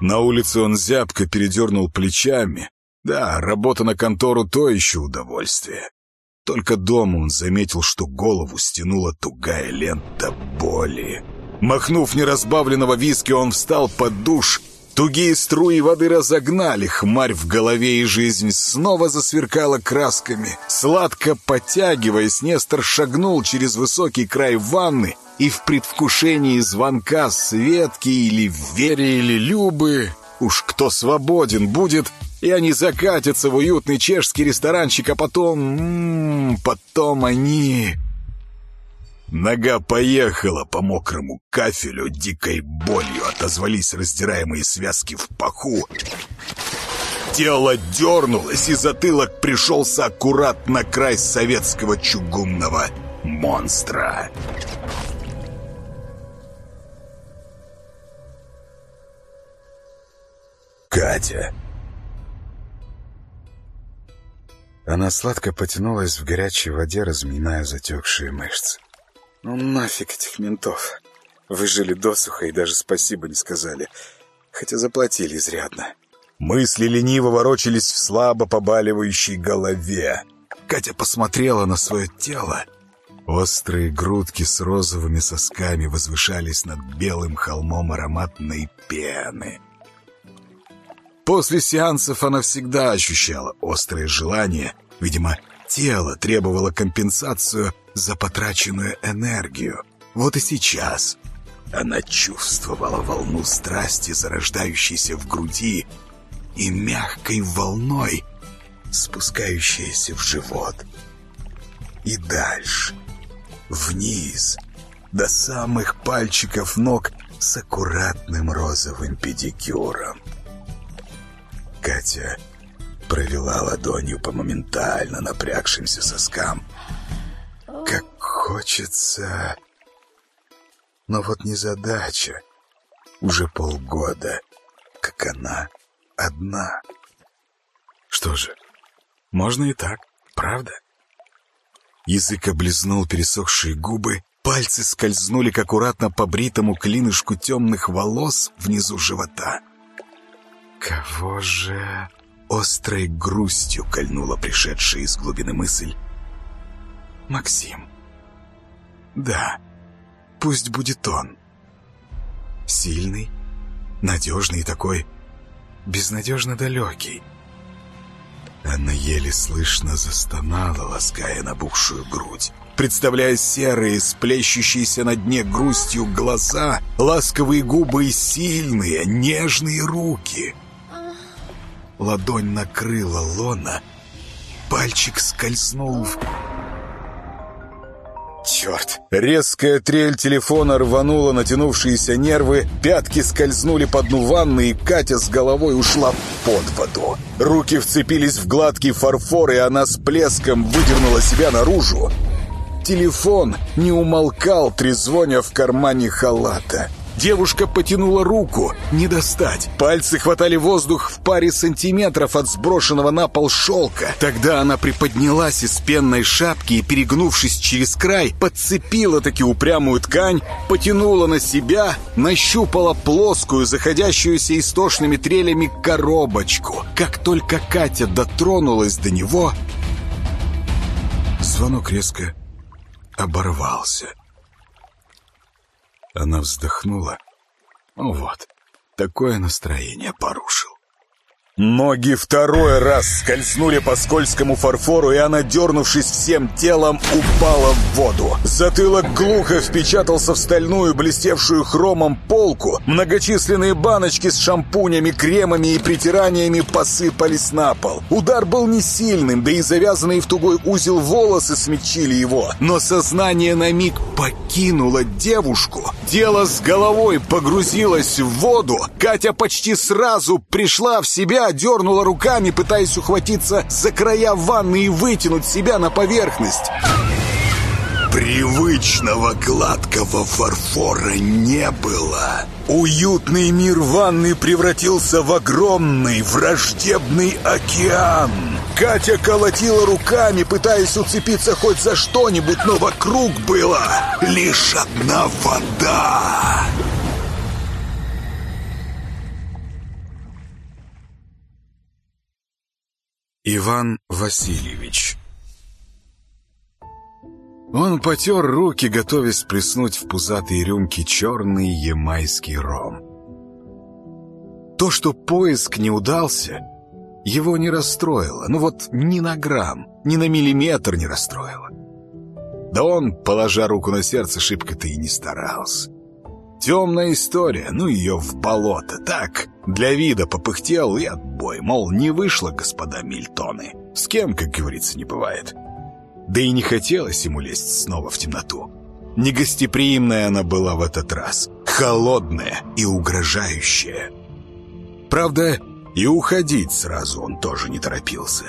На улице он зябко передернул плечами, да, работа на контору — то еще удовольствие. Только дома он заметил, что голову стянула тугая лента боли. Махнув неразбавленного виски, он встал под душ. Тугие струи воды разогнали хмарь в голове, и жизнь снова засверкала красками. Сладко потягиваясь, Нестор шагнул через высокий край ванны и в предвкушении звонка Светки или Вере или Любы, уж кто свободен будет, и они закатятся в уютный чешский ресторанчик, а потом... М -м, потом они... Нога поехала по мокрому кафелю, дикой болью отозвались раздираемые связки в паху. Тело дернулось, и затылок пришелся аккурат на край советского чугунного монстра. Катя Она сладко потянулась в горячей воде, разминая затекшие мышцы. «Ну нафиг этих ментов! Выжили досуха и даже спасибо не сказали, хотя заплатили изрядно». Мысли лениво ворочались в слабо побаливающей голове. Катя посмотрела на свое тело. Острые грудки с розовыми сосками возвышались над белым холмом ароматной пены. После сеансов она всегда ощущала острое желание. Видимо, тело требовало компенсацию за потраченную энергию. Вот и сейчас она чувствовала волну страсти, зарождающейся в груди, и мягкой волной, спускающейся в живот. И дальше, вниз, до самых пальчиков ног с аккуратным розовым педикюром. Катя провела ладонью по моментально напрягшимся соскам. Как хочется... Но вот не задача. Уже полгода, как она одна. Что же, можно и так, правда? Язык облизнул пересохшие губы, пальцы скользнули к аккуратно побритому клинышку темных волос внизу живота. Кого же... Острой грустью кольнула пришедшая из глубины мысль. Максим. Да, пусть будет он. Сильный, надежный такой, безнадежно далекий. Она еле слышно застонала, лаская набухшую грудь представляя серые, сплещущиеся на дне грустью глаза, ласковые губы и сильные, нежные руки — Ладонь накрыла лона, пальчик скользнул в... Черт! Резкая трель телефона рванула натянувшиеся нервы, пятки скользнули по дну ванны, и Катя с головой ушла под воду. Руки вцепились в гладкий фарфор, и она с плеском выдернула себя наружу. Телефон не умолкал, трезвоня в кармане халата. Девушка потянула руку. Не достать. Пальцы хватали воздух в паре сантиметров от сброшенного на пол шелка. Тогда она приподнялась из пенной шапки и, перегнувшись через край, подцепила таки упрямую ткань, потянула на себя, нащупала плоскую, заходящуюся истошными трелями коробочку. Как только Катя дотронулась до него, звонок резко оборвался. Она вздохнула. Ну вот, такое настроение порушил. Ноги второй раз скользнули по скользкому фарфору, и она, дернувшись всем телом, упала в воду. Затылок глухо впечатался в стальную, блестевшую хромом полку. Многочисленные баночки с шампунями, кремами и притираниями посыпались на пол. Удар был не сильным, да и завязанные в тугой узел волосы смягчили его. Но сознание на миг покинуло девушку. Тело с головой погрузилось в воду. Катя почти сразу пришла в себя, дернула руками, пытаясь ухватиться за края ванны и вытянуть себя на поверхность. Привычного гладкого фарфора не было. Уютный мир ванны превратился в огромный враждебный океан. Катя колотила руками, пытаясь уцепиться хоть за что-нибудь, но вокруг была лишь одна вода. Иван Васильевич Он потер руки, готовясь плеснуть в пузатые рюмки черный ямайский ром. То, что поиск не удался, его не расстроило. Ну вот ни на грамм, ни на миллиметр не расстроило. Да он, положа руку на сердце, шибко-то и не старался. Темная история, ну ее в болото. Так, для вида попыхтел и отбой. Мол, не вышло, господа Мильтоны. С кем, как говорится, не бывает. Да и не хотелось ему лезть снова в темноту. Негостеприимная она была в этот раз. Холодная и угрожающая. Правда, и уходить сразу он тоже не торопился.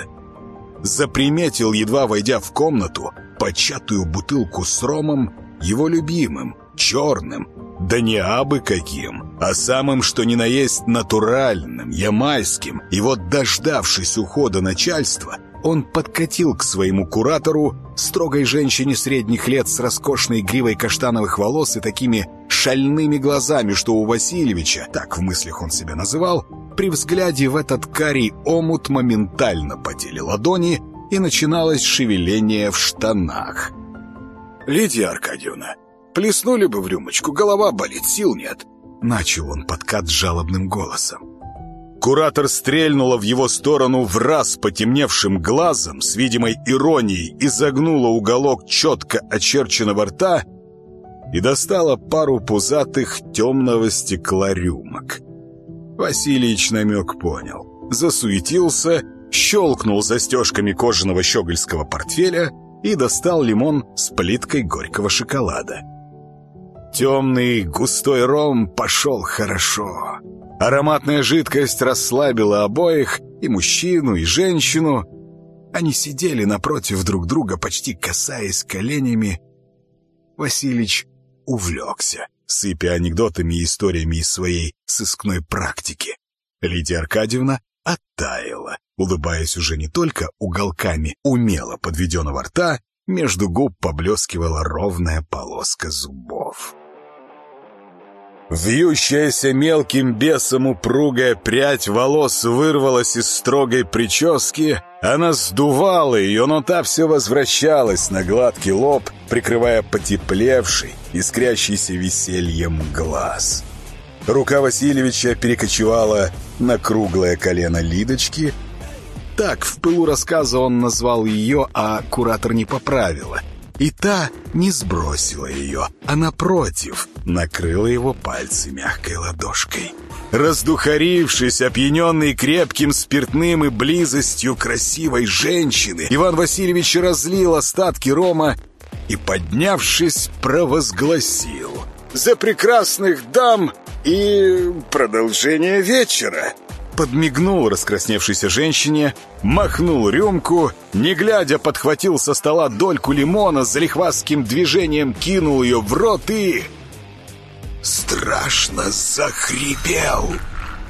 Заприметил, едва войдя в комнату, початую бутылку с ромом, его любимым, черным, да не абы каким, а самым что ни на есть натуральным, ямайским. И вот, дождавшись ухода начальства, он подкатил к своему куратору, строгой женщине средних лет с роскошной гривой каштановых волос и такими шальными глазами, что у Васильевича, так в мыслях он себя называл, при взгляде в этот карий омут моментально потели ладони и начиналось шевеление в штанах. «Лидия Аркадьевна, Плеснули бы в рюмочку, голова болит, сил нет. Начал он подкат жалобным голосом. Куратор стрельнула в его сторону в раз потемневшим глазом с видимой иронией, изогнула уголок четко очерченного рта и достала пару пузатых темного стекла рюмок. Васильич намек понял. Засуетился, щелкнул застежками кожаного щегольского портфеля и достал лимон с плиткой горького шоколада. Темный густой ром пошел хорошо. Ароматная жидкость расслабила обоих, и мужчину, и женщину. Они сидели напротив друг друга, почти касаясь коленями. Василич увлекся, сыпя анекдотами и историями из своей сыскной практики. Лидия Аркадьевна оттаяла, улыбаясь уже не только уголками умело подведенного рта, между губ поблескивала ровная полоска зубов. Вьющаяся мелким бесом упругая прядь волос вырвалась из строгой прически. Она сдувала ее, но та все возвращалась на гладкий лоб, прикрывая потеплевший, искрящийся весельем глаз. Рука Васильевича перекочевала на круглое колено Лидочки. Так, в пылу рассказа он назвал ее, а куратор не поправила — и та не сбросила ее, а напротив, накрыла его пальцы мягкой ладошкой. Раздухарившись, опьяненный крепким спиртным и близостью красивой женщины, Иван Васильевич разлил остатки рома и, поднявшись, провозгласил «За прекрасных дам и продолжение вечера!» Подмигнул раскрасневшейся женщине, махнул рюмку, не глядя подхватил со стола дольку лимона, с залихвастским движением кинул ее в рот и... Страшно захрипел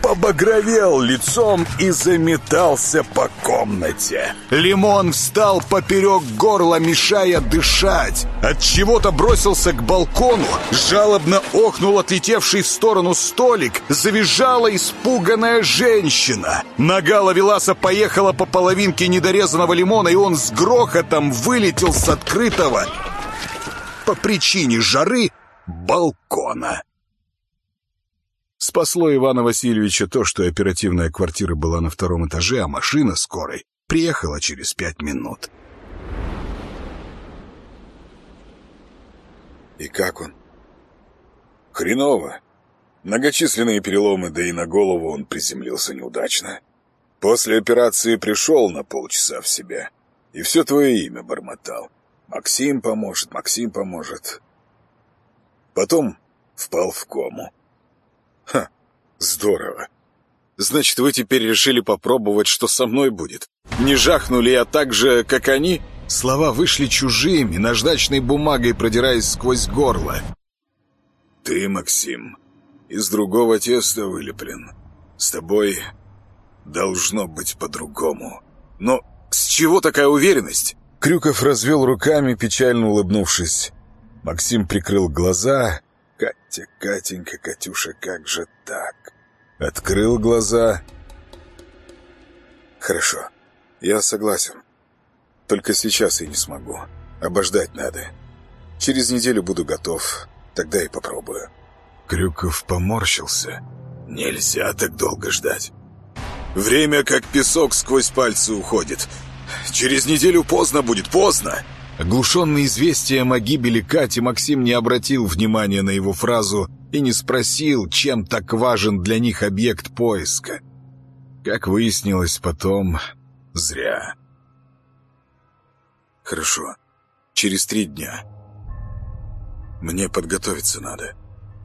побагровел лицом и заметался по комнате. Лимон встал поперек горла, мешая дышать. От чего-то бросился к балкону, жалобно охнул отлетевший в сторону столик, завизжала испуганная женщина. Нога Лавеласа поехала по половинке недорезанного лимона, и он с грохотом вылетел с открытого по причине жары балкона. Спасло Ивана Васильевича то, что оперативная квартира была на втором этаже, а машина скорой приехала через пять минут. И как он? Хреново. Многочисленные переломы, да и на голову он приземлился неудачно. После операции пришел на полчаса в себя. И все твое имя бормотал. Максим поможет, Максим поможет. Потом впал в кому. Ха, здорово. Значит, вы теперь решили попробовать, что со мной будет? Не жахнули я так же, как они? Слова вышли чужими, наждачной бумагой продираясь сквозь горло. Ты, Максим, из другого теста вылеплен. С тобой должно быть по-другому. Но с чего такая уверенность? Крюков развел руками, печально улыбнувшись. Максим прикрыл глаза Катя, Катенька, Катюша, как же так? Открыл глаза. Хорошо, я согласен. Только сейчас я не смогу. Обождать надо. Через неделю буду готов. Тогда и попробую. Крюков поморщился. Нельзя так долго ждать. Время как песок сквозь пальцы уходит. Через неделю поздно будет, поздно. Оглушенный известием о гибели Кати, Максим не обратил внимания на его фразу и не спросил, чем так важен для них объект поиска. Как выяснилось потом, зря. «Хорошо. Через три дня. Мне подготовиться надо».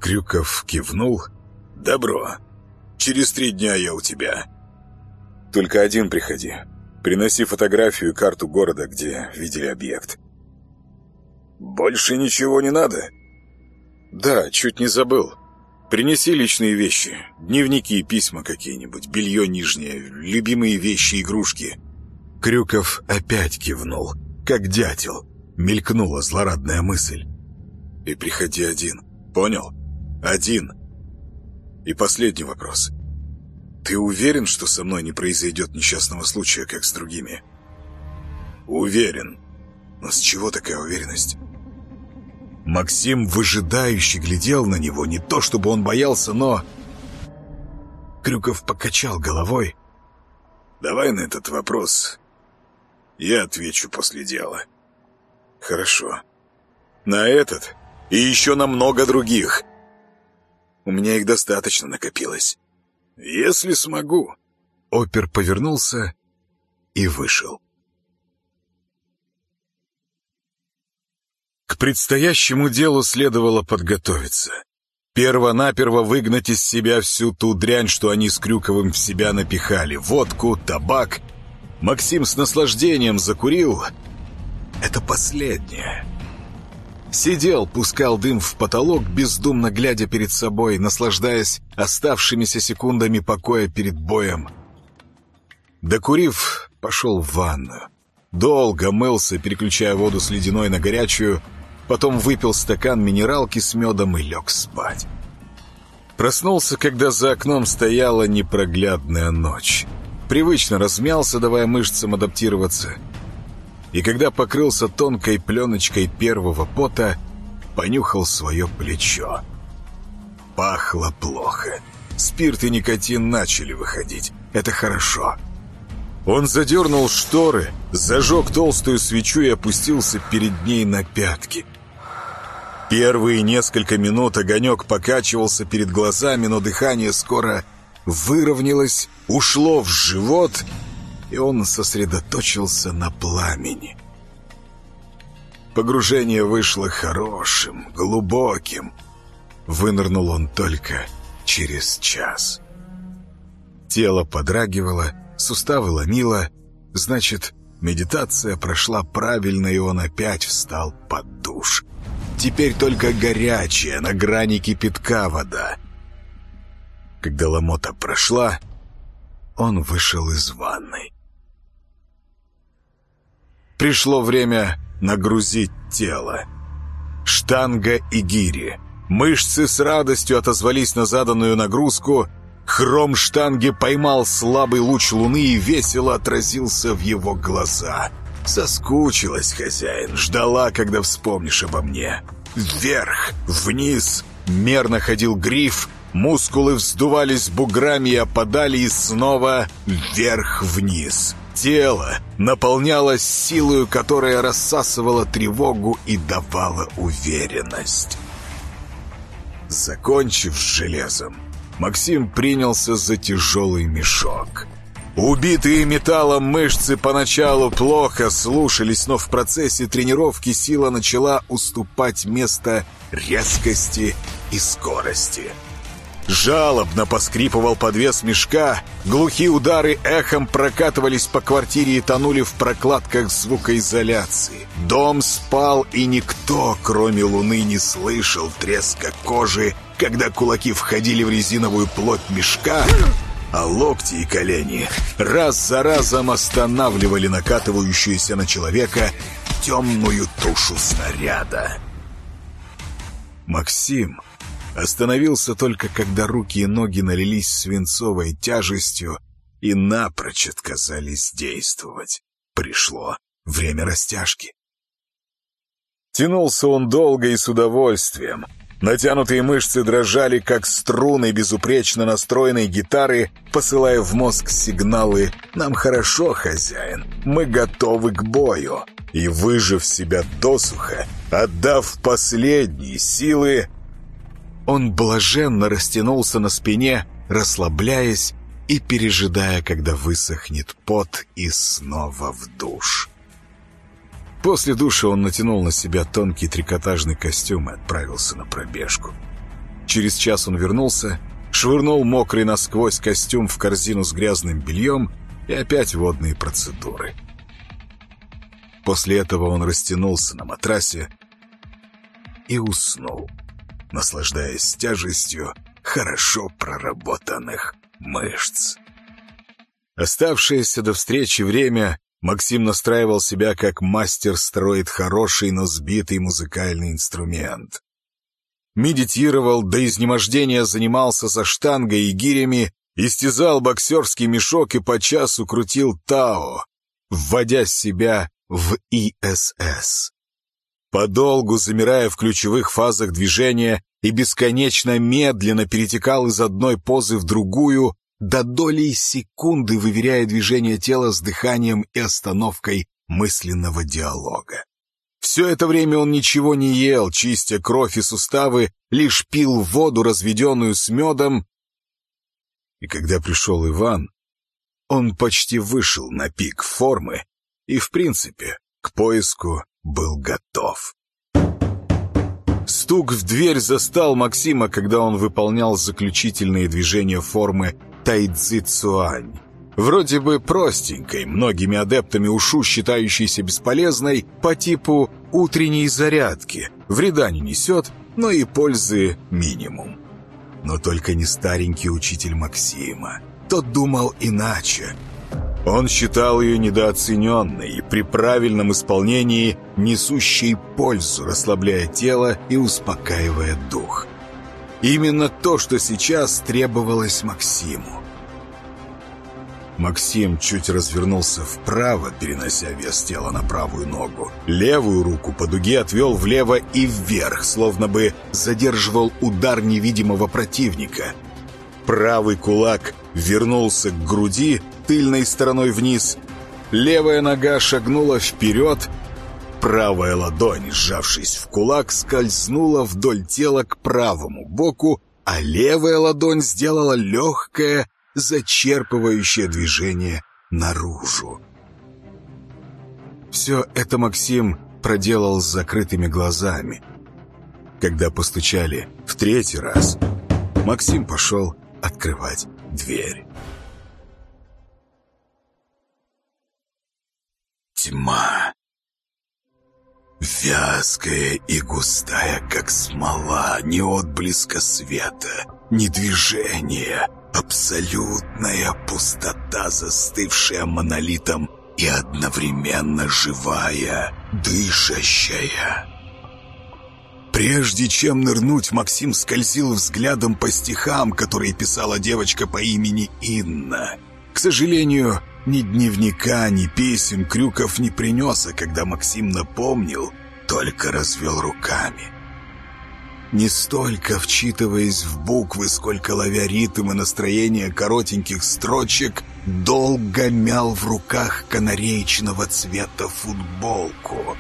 Крюков кивнул. «Добро. Через три дня я у тебя. Только один приходи. Приноси фотографию и карту города, где видели объект. «Больше ничего не надо?» «Да, чуть не забыл. Принеси личные вещи. Дневники письма какие-нибудь, белье нижнее, любимые вещи, игрушки». Крюков опять кивнул, как дятел. Мелькнула злорадная мысль. «И приходи один. Понял? Один. И последний вопрос. Ты уверен, что со мной не произойдет несчастного случая, как с другими?» «Уверен. Но с чего такая уверенность?» Максим выжидающе глядел на него, не то чтобы он боялся, но... Крюков покачал головой. «Давай на этот вопрос я отвечу после дела». «Хорошо. На этот и еще на много других. У меня их достаточно накопилось. Если смогу». Опер повернулся и вышел. К предстоящему делу следовало подготовиться. Перво-наперво выгнать из себя всю ту дрянь, что они с Крюковым в себя напихали. Водку, табак. Максим с наслаждением закурил. Это последнее. Сидел, пускал дым в потолок, бездумно глядя перед собой, наслаждаясь оставшимися секундами покоя перед боем. Докурив, пошел в ванную. Долго мылся, переключая воду с ледяной на горячую, потом выпил стакан минералки с медом и лег спать. Проснулся, когда за окном стояла непроглядная ночь. Привычно размялся, давая мышцам адаптироваться. И когда покрылся тонкой пленочкой первого пота, понюхал свое плечо. Пахло плохо. Спирт и никотин начали выходить. Это хорошо. Он задернул шторы, зажег толстую свечу и опустился перед ней на пятки. Первые несколько минут огонек покачивался перед глазами, но дыхание скоро выровнялось, ушло в живот, и он сосредоточился на пламени. Погружение вышло хорошим, глубоким. Вынырнул он только через час. Тело подрагивало, суставы ломило. Значит, медитация прошла правильно, и он опять встал под душ. Теперь только горячая, на грани кипятка вода. Когда ломота прошла, он вышел из ванной. Пришло время нагрузить тело. Штанга и гири. Мышцы с радостью отозвались на заданную нагрузку. Хром штанги поймал слабый луч луны и весело отразился в его глаза. Соскучилась хозяин, ждала, когда вспомнишь обо мне. Вверх, вниз, мерно ходил гриф, мускулы вздувались буграми и опадали, и снова вверх-вниз. Тело наполнялось силою, которая рассасывала тревогу и давала уверенность. Закончив с железом, Максим принялся за тяжелый мешок. Убитые металлом мышцы поначалу плохо слушались, но в процессе тренировки сила начала уступать место резкости и скорости. Жалобно поскрипывал подвес мешка, глухие удары эхом прокатывались по квартире и тонули в прокладках звукоизоляции. Дом спал, и никто, кроме луны, не слышал треска кожи, когда кулаки входили в резиновую плоть мешка, а локти и колени раз за разом останавливали накатывающуюся на человека темную тушу снаряда. Максим Остановился только, когда руки и ноги налились свинцовой тяжестью и напрочь отказались действовать. Пришло время растяжки. Тянулся он долго и с удовольствием. Натянутые мышцы дрожали, как струны безупречно настроенной гитары, посылая в мозг сигналы «Нам хорошо, хозяин, мы готовы к бою». И, выжив себя досуха, отдав последние силы, он блаженно растянулся на спине, расслабляясь и пережидая, когда высохнет пот, и снова в душ. После душа он натянул на себя тонкий трикотажный костюм и отправился на пробежку. Через час он вернулся, швырнул мокрый насквозь костюм в корзину с грязным бельем и опять водные процедуры. После этого он растянулся на матрасе и уснул наслаждаясь тяжестью хорошо проработанных мышц. Оставшееся до встречи время Максим настраивал себя, как мастер строит хороший, но сбитый музыкальный инструмент. Медитировал, до изнемождения занимался за штангой и гирями, истязал боксерский мешок и по часу крутил Тао, вводя себя в ИСС подолгу замирая в ключевых фазах движения и бесконечно медленно перетекал из одной позы в другую, до доли секунды выверяя движение тела с дыханием и остановкой мысленного диалога. Все это время он ничего не ел, чистя кровь и суставы, лишь пил воду, разведенную с медом. И когда пришел Иван, он почти вышел на пик формы и, в принципе, к поиску был готов. Стук в дверь застал Максима, когда он выполнял заключительные движения формы тайцзи цуань. Вроде бы простенькой, многими адептами ушу считающейся бесполезной, по типу утренней зарядки. Вреда не несет, но и пользы минимум. Но только не старенький учитель Максима. Тот думал иначе. Он считал ее недооцененной и при правильном исполнении несущей пользу, расслабляя тело и успокаивая дух. Именно то, что сейчас требовалось Максиму. Максим чуть развернулся вправо, перенося вес тела на правую ногу. Левую руку по дуге отвел влево и вверх, словно бы задерживал удар невидимого противника. Правый кулак вернулся к груди, тыльной стороной вниз. Левая нога шагнула вперед. Правая ладонь, сжавшись в кулак, скользнула вдоль тела к правому боку, а левая ладонь сделала легкое, зачерпывающее движение наружу. Все это Максим проделал с закрытыми глазами. Когда постучали в третий раз, Максим пошел открывать дверь. Тьма. Вязкая и густая, как смола, ни отблеска света, ни движения, абсолютная пустота, застывшая монолитом и одновременно живая, дышащая. Прежде чем нырнуть, Максим скользил взглядом по стихам, которые писала девочка по имени Инна. К сожалению, ни дневника, ни писем Крюков не принес, а когда Максим напомнил, только развел руками. Не столько вчитываясь в буквы, сколько ловя ритм и настроение коротеньких строчек, долго мял в руках канареечного цвета футболку.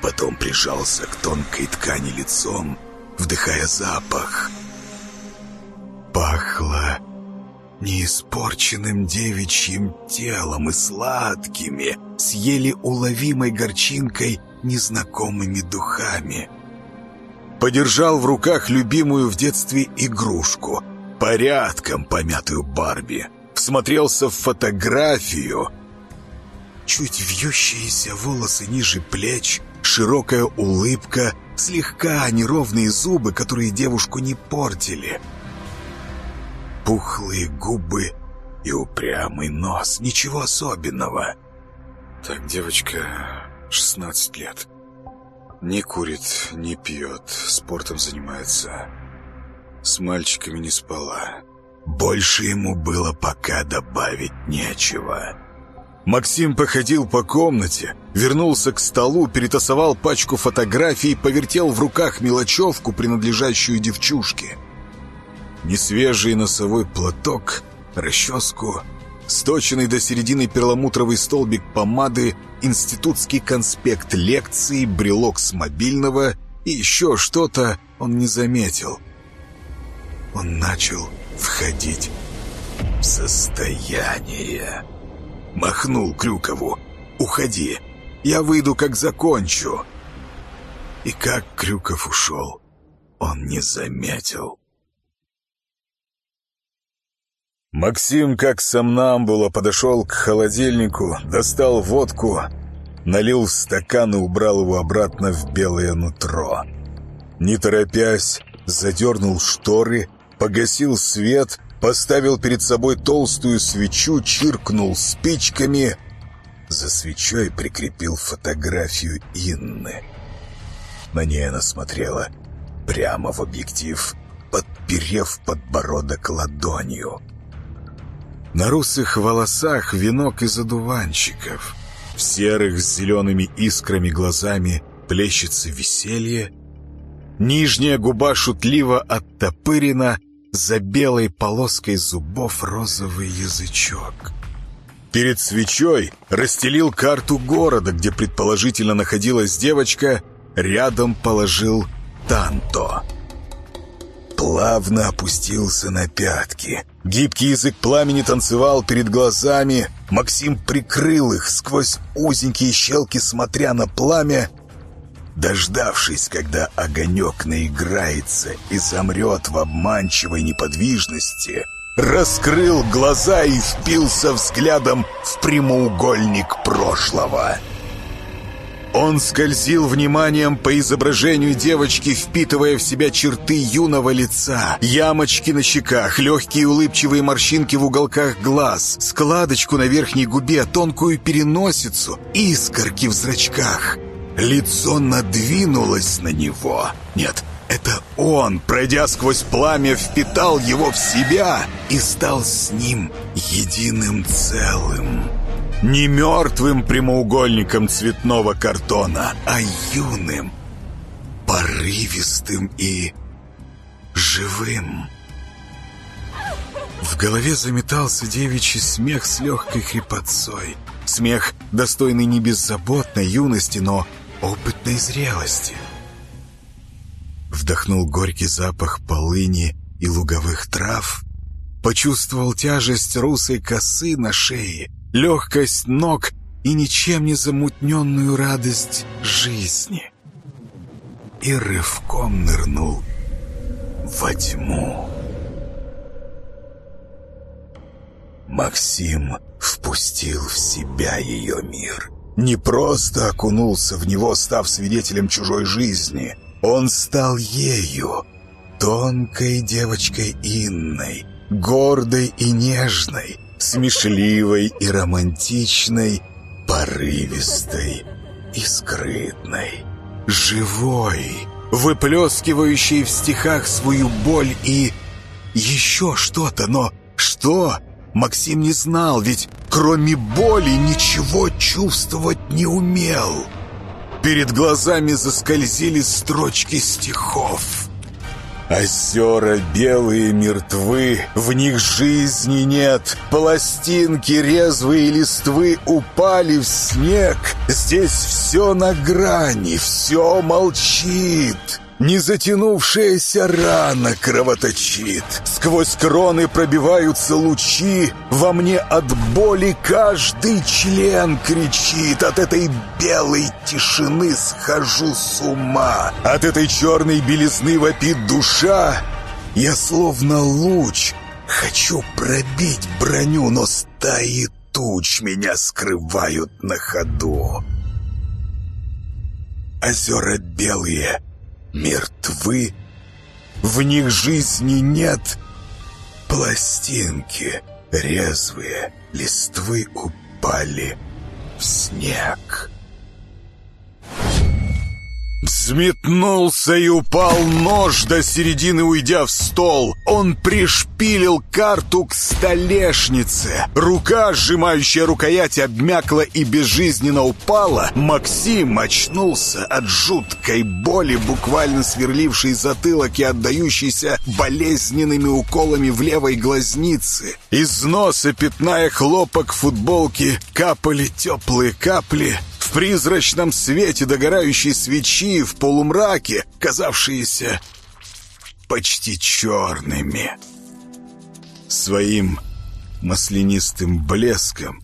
Потом прижался к тонкой ткани лицом, вдыхая запах. Пахло неиспорченным девичьим телом и сладкими, с еле уловимой горчинкой незнакомыми духами. Подержал в руках любимую в детстве игрушку, порядком помятую Барби. Всмотрелся в фотографию. Чуть вьющиеся волосы ниже плеч, широкая улыбка, слегка неровные зубы, которые девушку не портили — пухлые губы и упрямый нос. Ничего особенного. Так, девочка, 16 лет. Не курит, не пьет, спортом занимается. С мальчиками не спала. Больше ему было пока добавить нечего. Максим походил по комнате, вернулся к столу, перетасовал пачку фотографий, повертел в руках мелочевку, принадлежащую девчушке несвежий носовой платок, расческу, сточенный до середины перламутровый столбик помады, институтский конспект лекции, брелок с мобильного и еще что-то он не заметил. Он начал входить в состояние. Махнул Крюкову. «Уходи, я выйду, как закончу». И как Крюков ушел, он не заметил. Максим, как сомнамбула, подошел к холодильнику, достал водку, налил в стакан и убрал его обратно в белое нутро. Не торопясь, задернул шторы, погасил свет, поставил перед собой толстую свечу, чиркнул спичками. За свечой прикрепил фотографию Инны. На ней она смотрела прямо в объектив, подперев подбородок ладонью. На русых волосах венок из одуванчиков. В серых с зелеными искрами глазами плещется веселье. Нижняя губа шутливо оттопырена, за белой полоской зубов розовый язычок. Перед свечой расстелил карту города, где предположительно находилась девочка, рядом положил Танто плавно опустился на пятки. Гибкий язык пламени танцевал перед глазами. Максим прикрыл их сквозь узенькие щелки, смотря на пламя. Дождавшись, когда огонек наиграется и замрет в обманчивой неподвижности, раскрыл глаза и впился взглядом в прямоугольник прошлого. Он скользил вниманием по изображению девочки, впитывая в себя черты юного лица, ямочки на щеках, легкие улыбчивые морщинки в уголках глаз, складочку на верхней губе, тонкую переносицу, искорки в зрачках. Лицо надвинулось на него. Нет, это он, пройдя сквозь пламя, впитал его в себя и стал с ним единым целым. Не мертвым прямоугольником цветного картона, а юным, порывистым и живым. В голове заметался девичий смех с легкой хрипотцой. Смех, достойный не беззаботной юности, но опытной зрелости. Вдохнул горький запах полыни и луговых трав, почувствовал тяжесть русой косы на шее, легкость ног и ничем не замутненную радость жизни. И рывком нырнул во тьму. Максим впустил в себя ее мир. Не просто окунулся в него, став свидетелем чужой жизни. Он стал ею, тонкой девочкой Инной, гордой и нежной, смешливой и романтичной, порывистой и скрытной, живой, выплескивающей в стихах свою боль и еще что-то, но что Максим не знал, ведь кроме боли ничего чувствовать не умел. Перед глазами заскользили строчки стихов. Озера белые мертвы, в них жизни нет. Пластинки резвые листвы упали в снег. Здесь все на грани, все молчит. Незатянувшаяся рана кровоточит. Сквозь кроны пробиваются лучи. Во мне от боли каждый член кричит. От этой белой тишины схожу с ума. От этой черной белизны вопит душа. Я словно луч. Хочу пробить броню, но стаи туч меня скрывают на ходу. Озера белые — мертвы, в них жизни нет. Пластинки резвые, листвы упали в снег. Взметнулся и упал нож до середины, уйдя в стол. Он пришпилил карту к столешнице. Рука, сжимающая рукоять, обмякла и безжизненно упала. Максим очнулся от жуткой боли, буквально сверлившей затылок и отдающейся болезненными уколами в левой глазнице. Из носа, пятная хлопок футболки, капали теплые капли в призрачном свете догорающей свечи, в полумраке, казавшиеся почти черными. Своим маслянистым блеском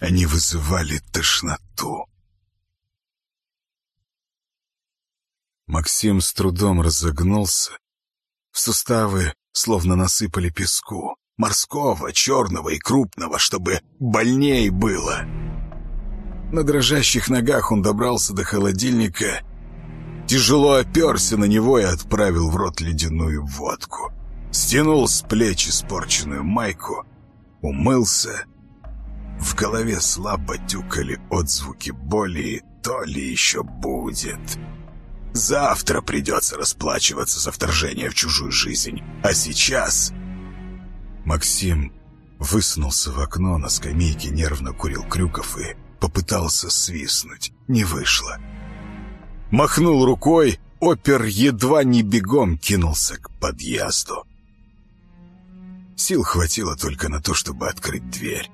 они вызывали тошноту. Максим с трудом разогнулся. В суставы словно насыпали песку. Морского, черного и крупного, чтобы больней было. На дрожащих ногах он добрался до холодильника, тяжело оперся на него и отправил в рот ледяную водку. Стянул с плеч испорченную майку, умылся. В голове слабо тюкали отзвуки боли, и то ли еще будет. Завтра придется расплачиваться за вторжение в чужую жизнь. А сейчас... Максим высунулся в окно, на скамейке нервно курил Крюков и Попытался свистнуть. Не вышло. Махнул рукой, опер едва не бегом кинулся к подъезду. Сил хватило только на то, чтобы открыть дверь.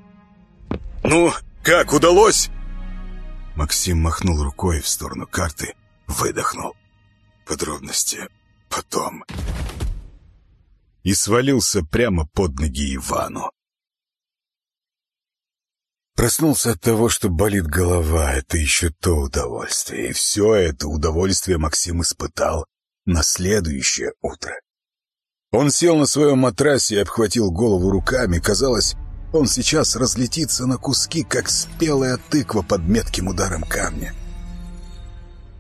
«Ну, как, удалось?» Максим махнул рукой в сторону карты, выдохнул. Подробности потом. И свалился прямо под ноги Ивану. Проснулся от того, что болит голова. Это еще то удовольствие. И все это удовольствие Максим испытал на следующее утро. Он сел на своем матрасе и обхватил голову руками. Казалось, он сейчас разлетится на куски, как спелая тыква под метким ударом камня.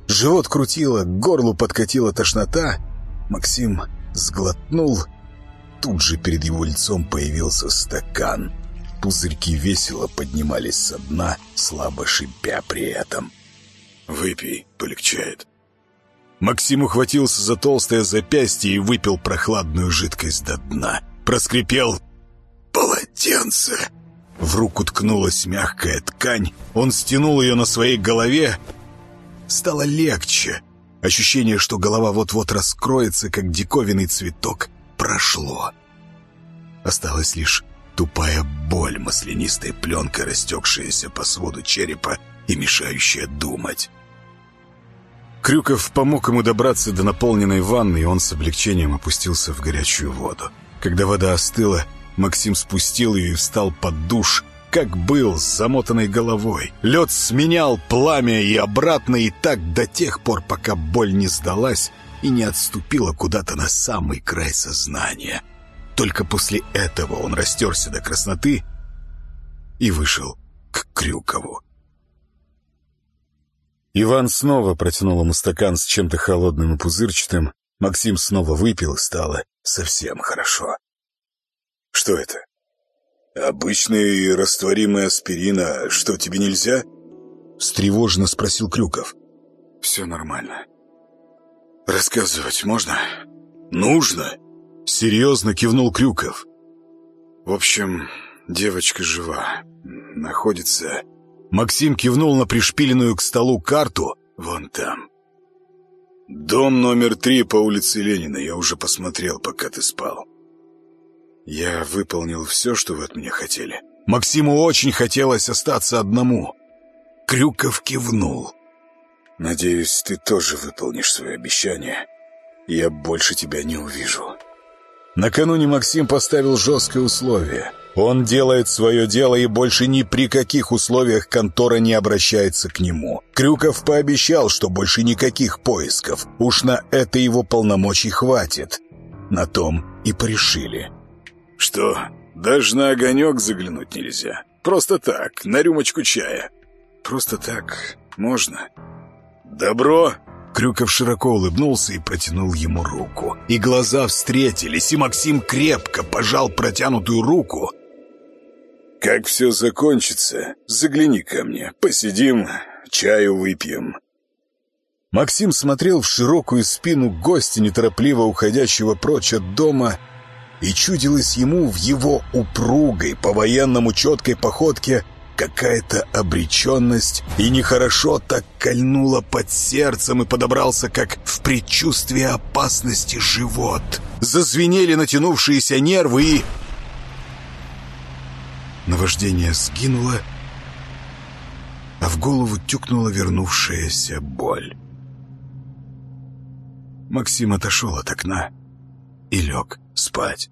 Живот крутило, к горлу подкатила тошнота. Максим сглотнул. Тут же перед его лицом появился стакан — Пузырьки весело поднимались со дна, слабо шипя при этом. «Выпей, полегчает». Максим ухватился за толстое запястье и выпил прохладную жидкость до дна. Проскрипел «Полотенце!» В руку ткнулась мягкая ткань. Он стянул ее на своей голове. Стало легче. Ощущение, что голова вот-вот раскроется, как диковинный цветок, прошло. Осталось лишь Тупая боль, маслянистой пленкой, растекшаяся по своду черепа и мешающая думать. Крюков помог ему добраться до наполненной ванны, и он с облегчением опустился в горячую воду. Когда вода остыла, Максим спустил ее и встал под душ, как был, с замотанной головой. Лед сменял пламя и обратно, и так до тех пор, пока боль не сдалась и не отступила куда-то на самый край сознания. Только после этого он растерся до красноты и вышел к Крюкову. Иван снова протянул ему стакан с чем-то холодным и пузырчатым. Максим снова выпил и стало совсем хорошо. «Что это?» «Обычный растворимый аспирин, а что, тебе нельзя?» Встревоженно спросил Крюков. «Все нормально. Рассказывать можно?» «Нужно!» Серьезно кивнул Крюков. «В общем, девочка жива. Находится...» Максим кивнул на пришпиленную к столу карту. «Вон там. Дом номер три по улице Ленина. Я уже посмотрел, пока ты спал. Я выполнил все, что вы от меня хотели. Максиму очень хотелось остаться одному. Крюков кивнул. Надеюсь, ты тоже выполнишь свое обещание. Я больше тебя не увижу. Накануне Максим поставил жесткое условие. Он делает свое дело и больше ни при каких условиях контора не обращается к нему. Крюков пообещал, что больше никаких поисков. Уж на это его полномочий хватит. На том и порешили. «Что, даже на огонек заглянуть нельзя? Просто так, на рюмочку чая?» «Просто так, можно?» «Добро!» Крюков широко улыбнулся и протянул ему руку. И глаза встретились, и Максим крепко пожал протянутую руку. «Как все закончится, загляни ко мне, посидим, чаю выпьем». Максим смотрел в широкую спину гостя, неторопливо уходящего прочь от дома, и чудилось ему в его упругой, по-военному четкой походке какая-то обреченность, и нехорошо так кольнуло под сердцем и подобрался, как в предчувствии опасности живот. Зазвенели натянувшиеся нервы и... Наваждение сгинуло, а в голову тюкнула вернувшаяся боль. Максим отошел от окна и лег спать.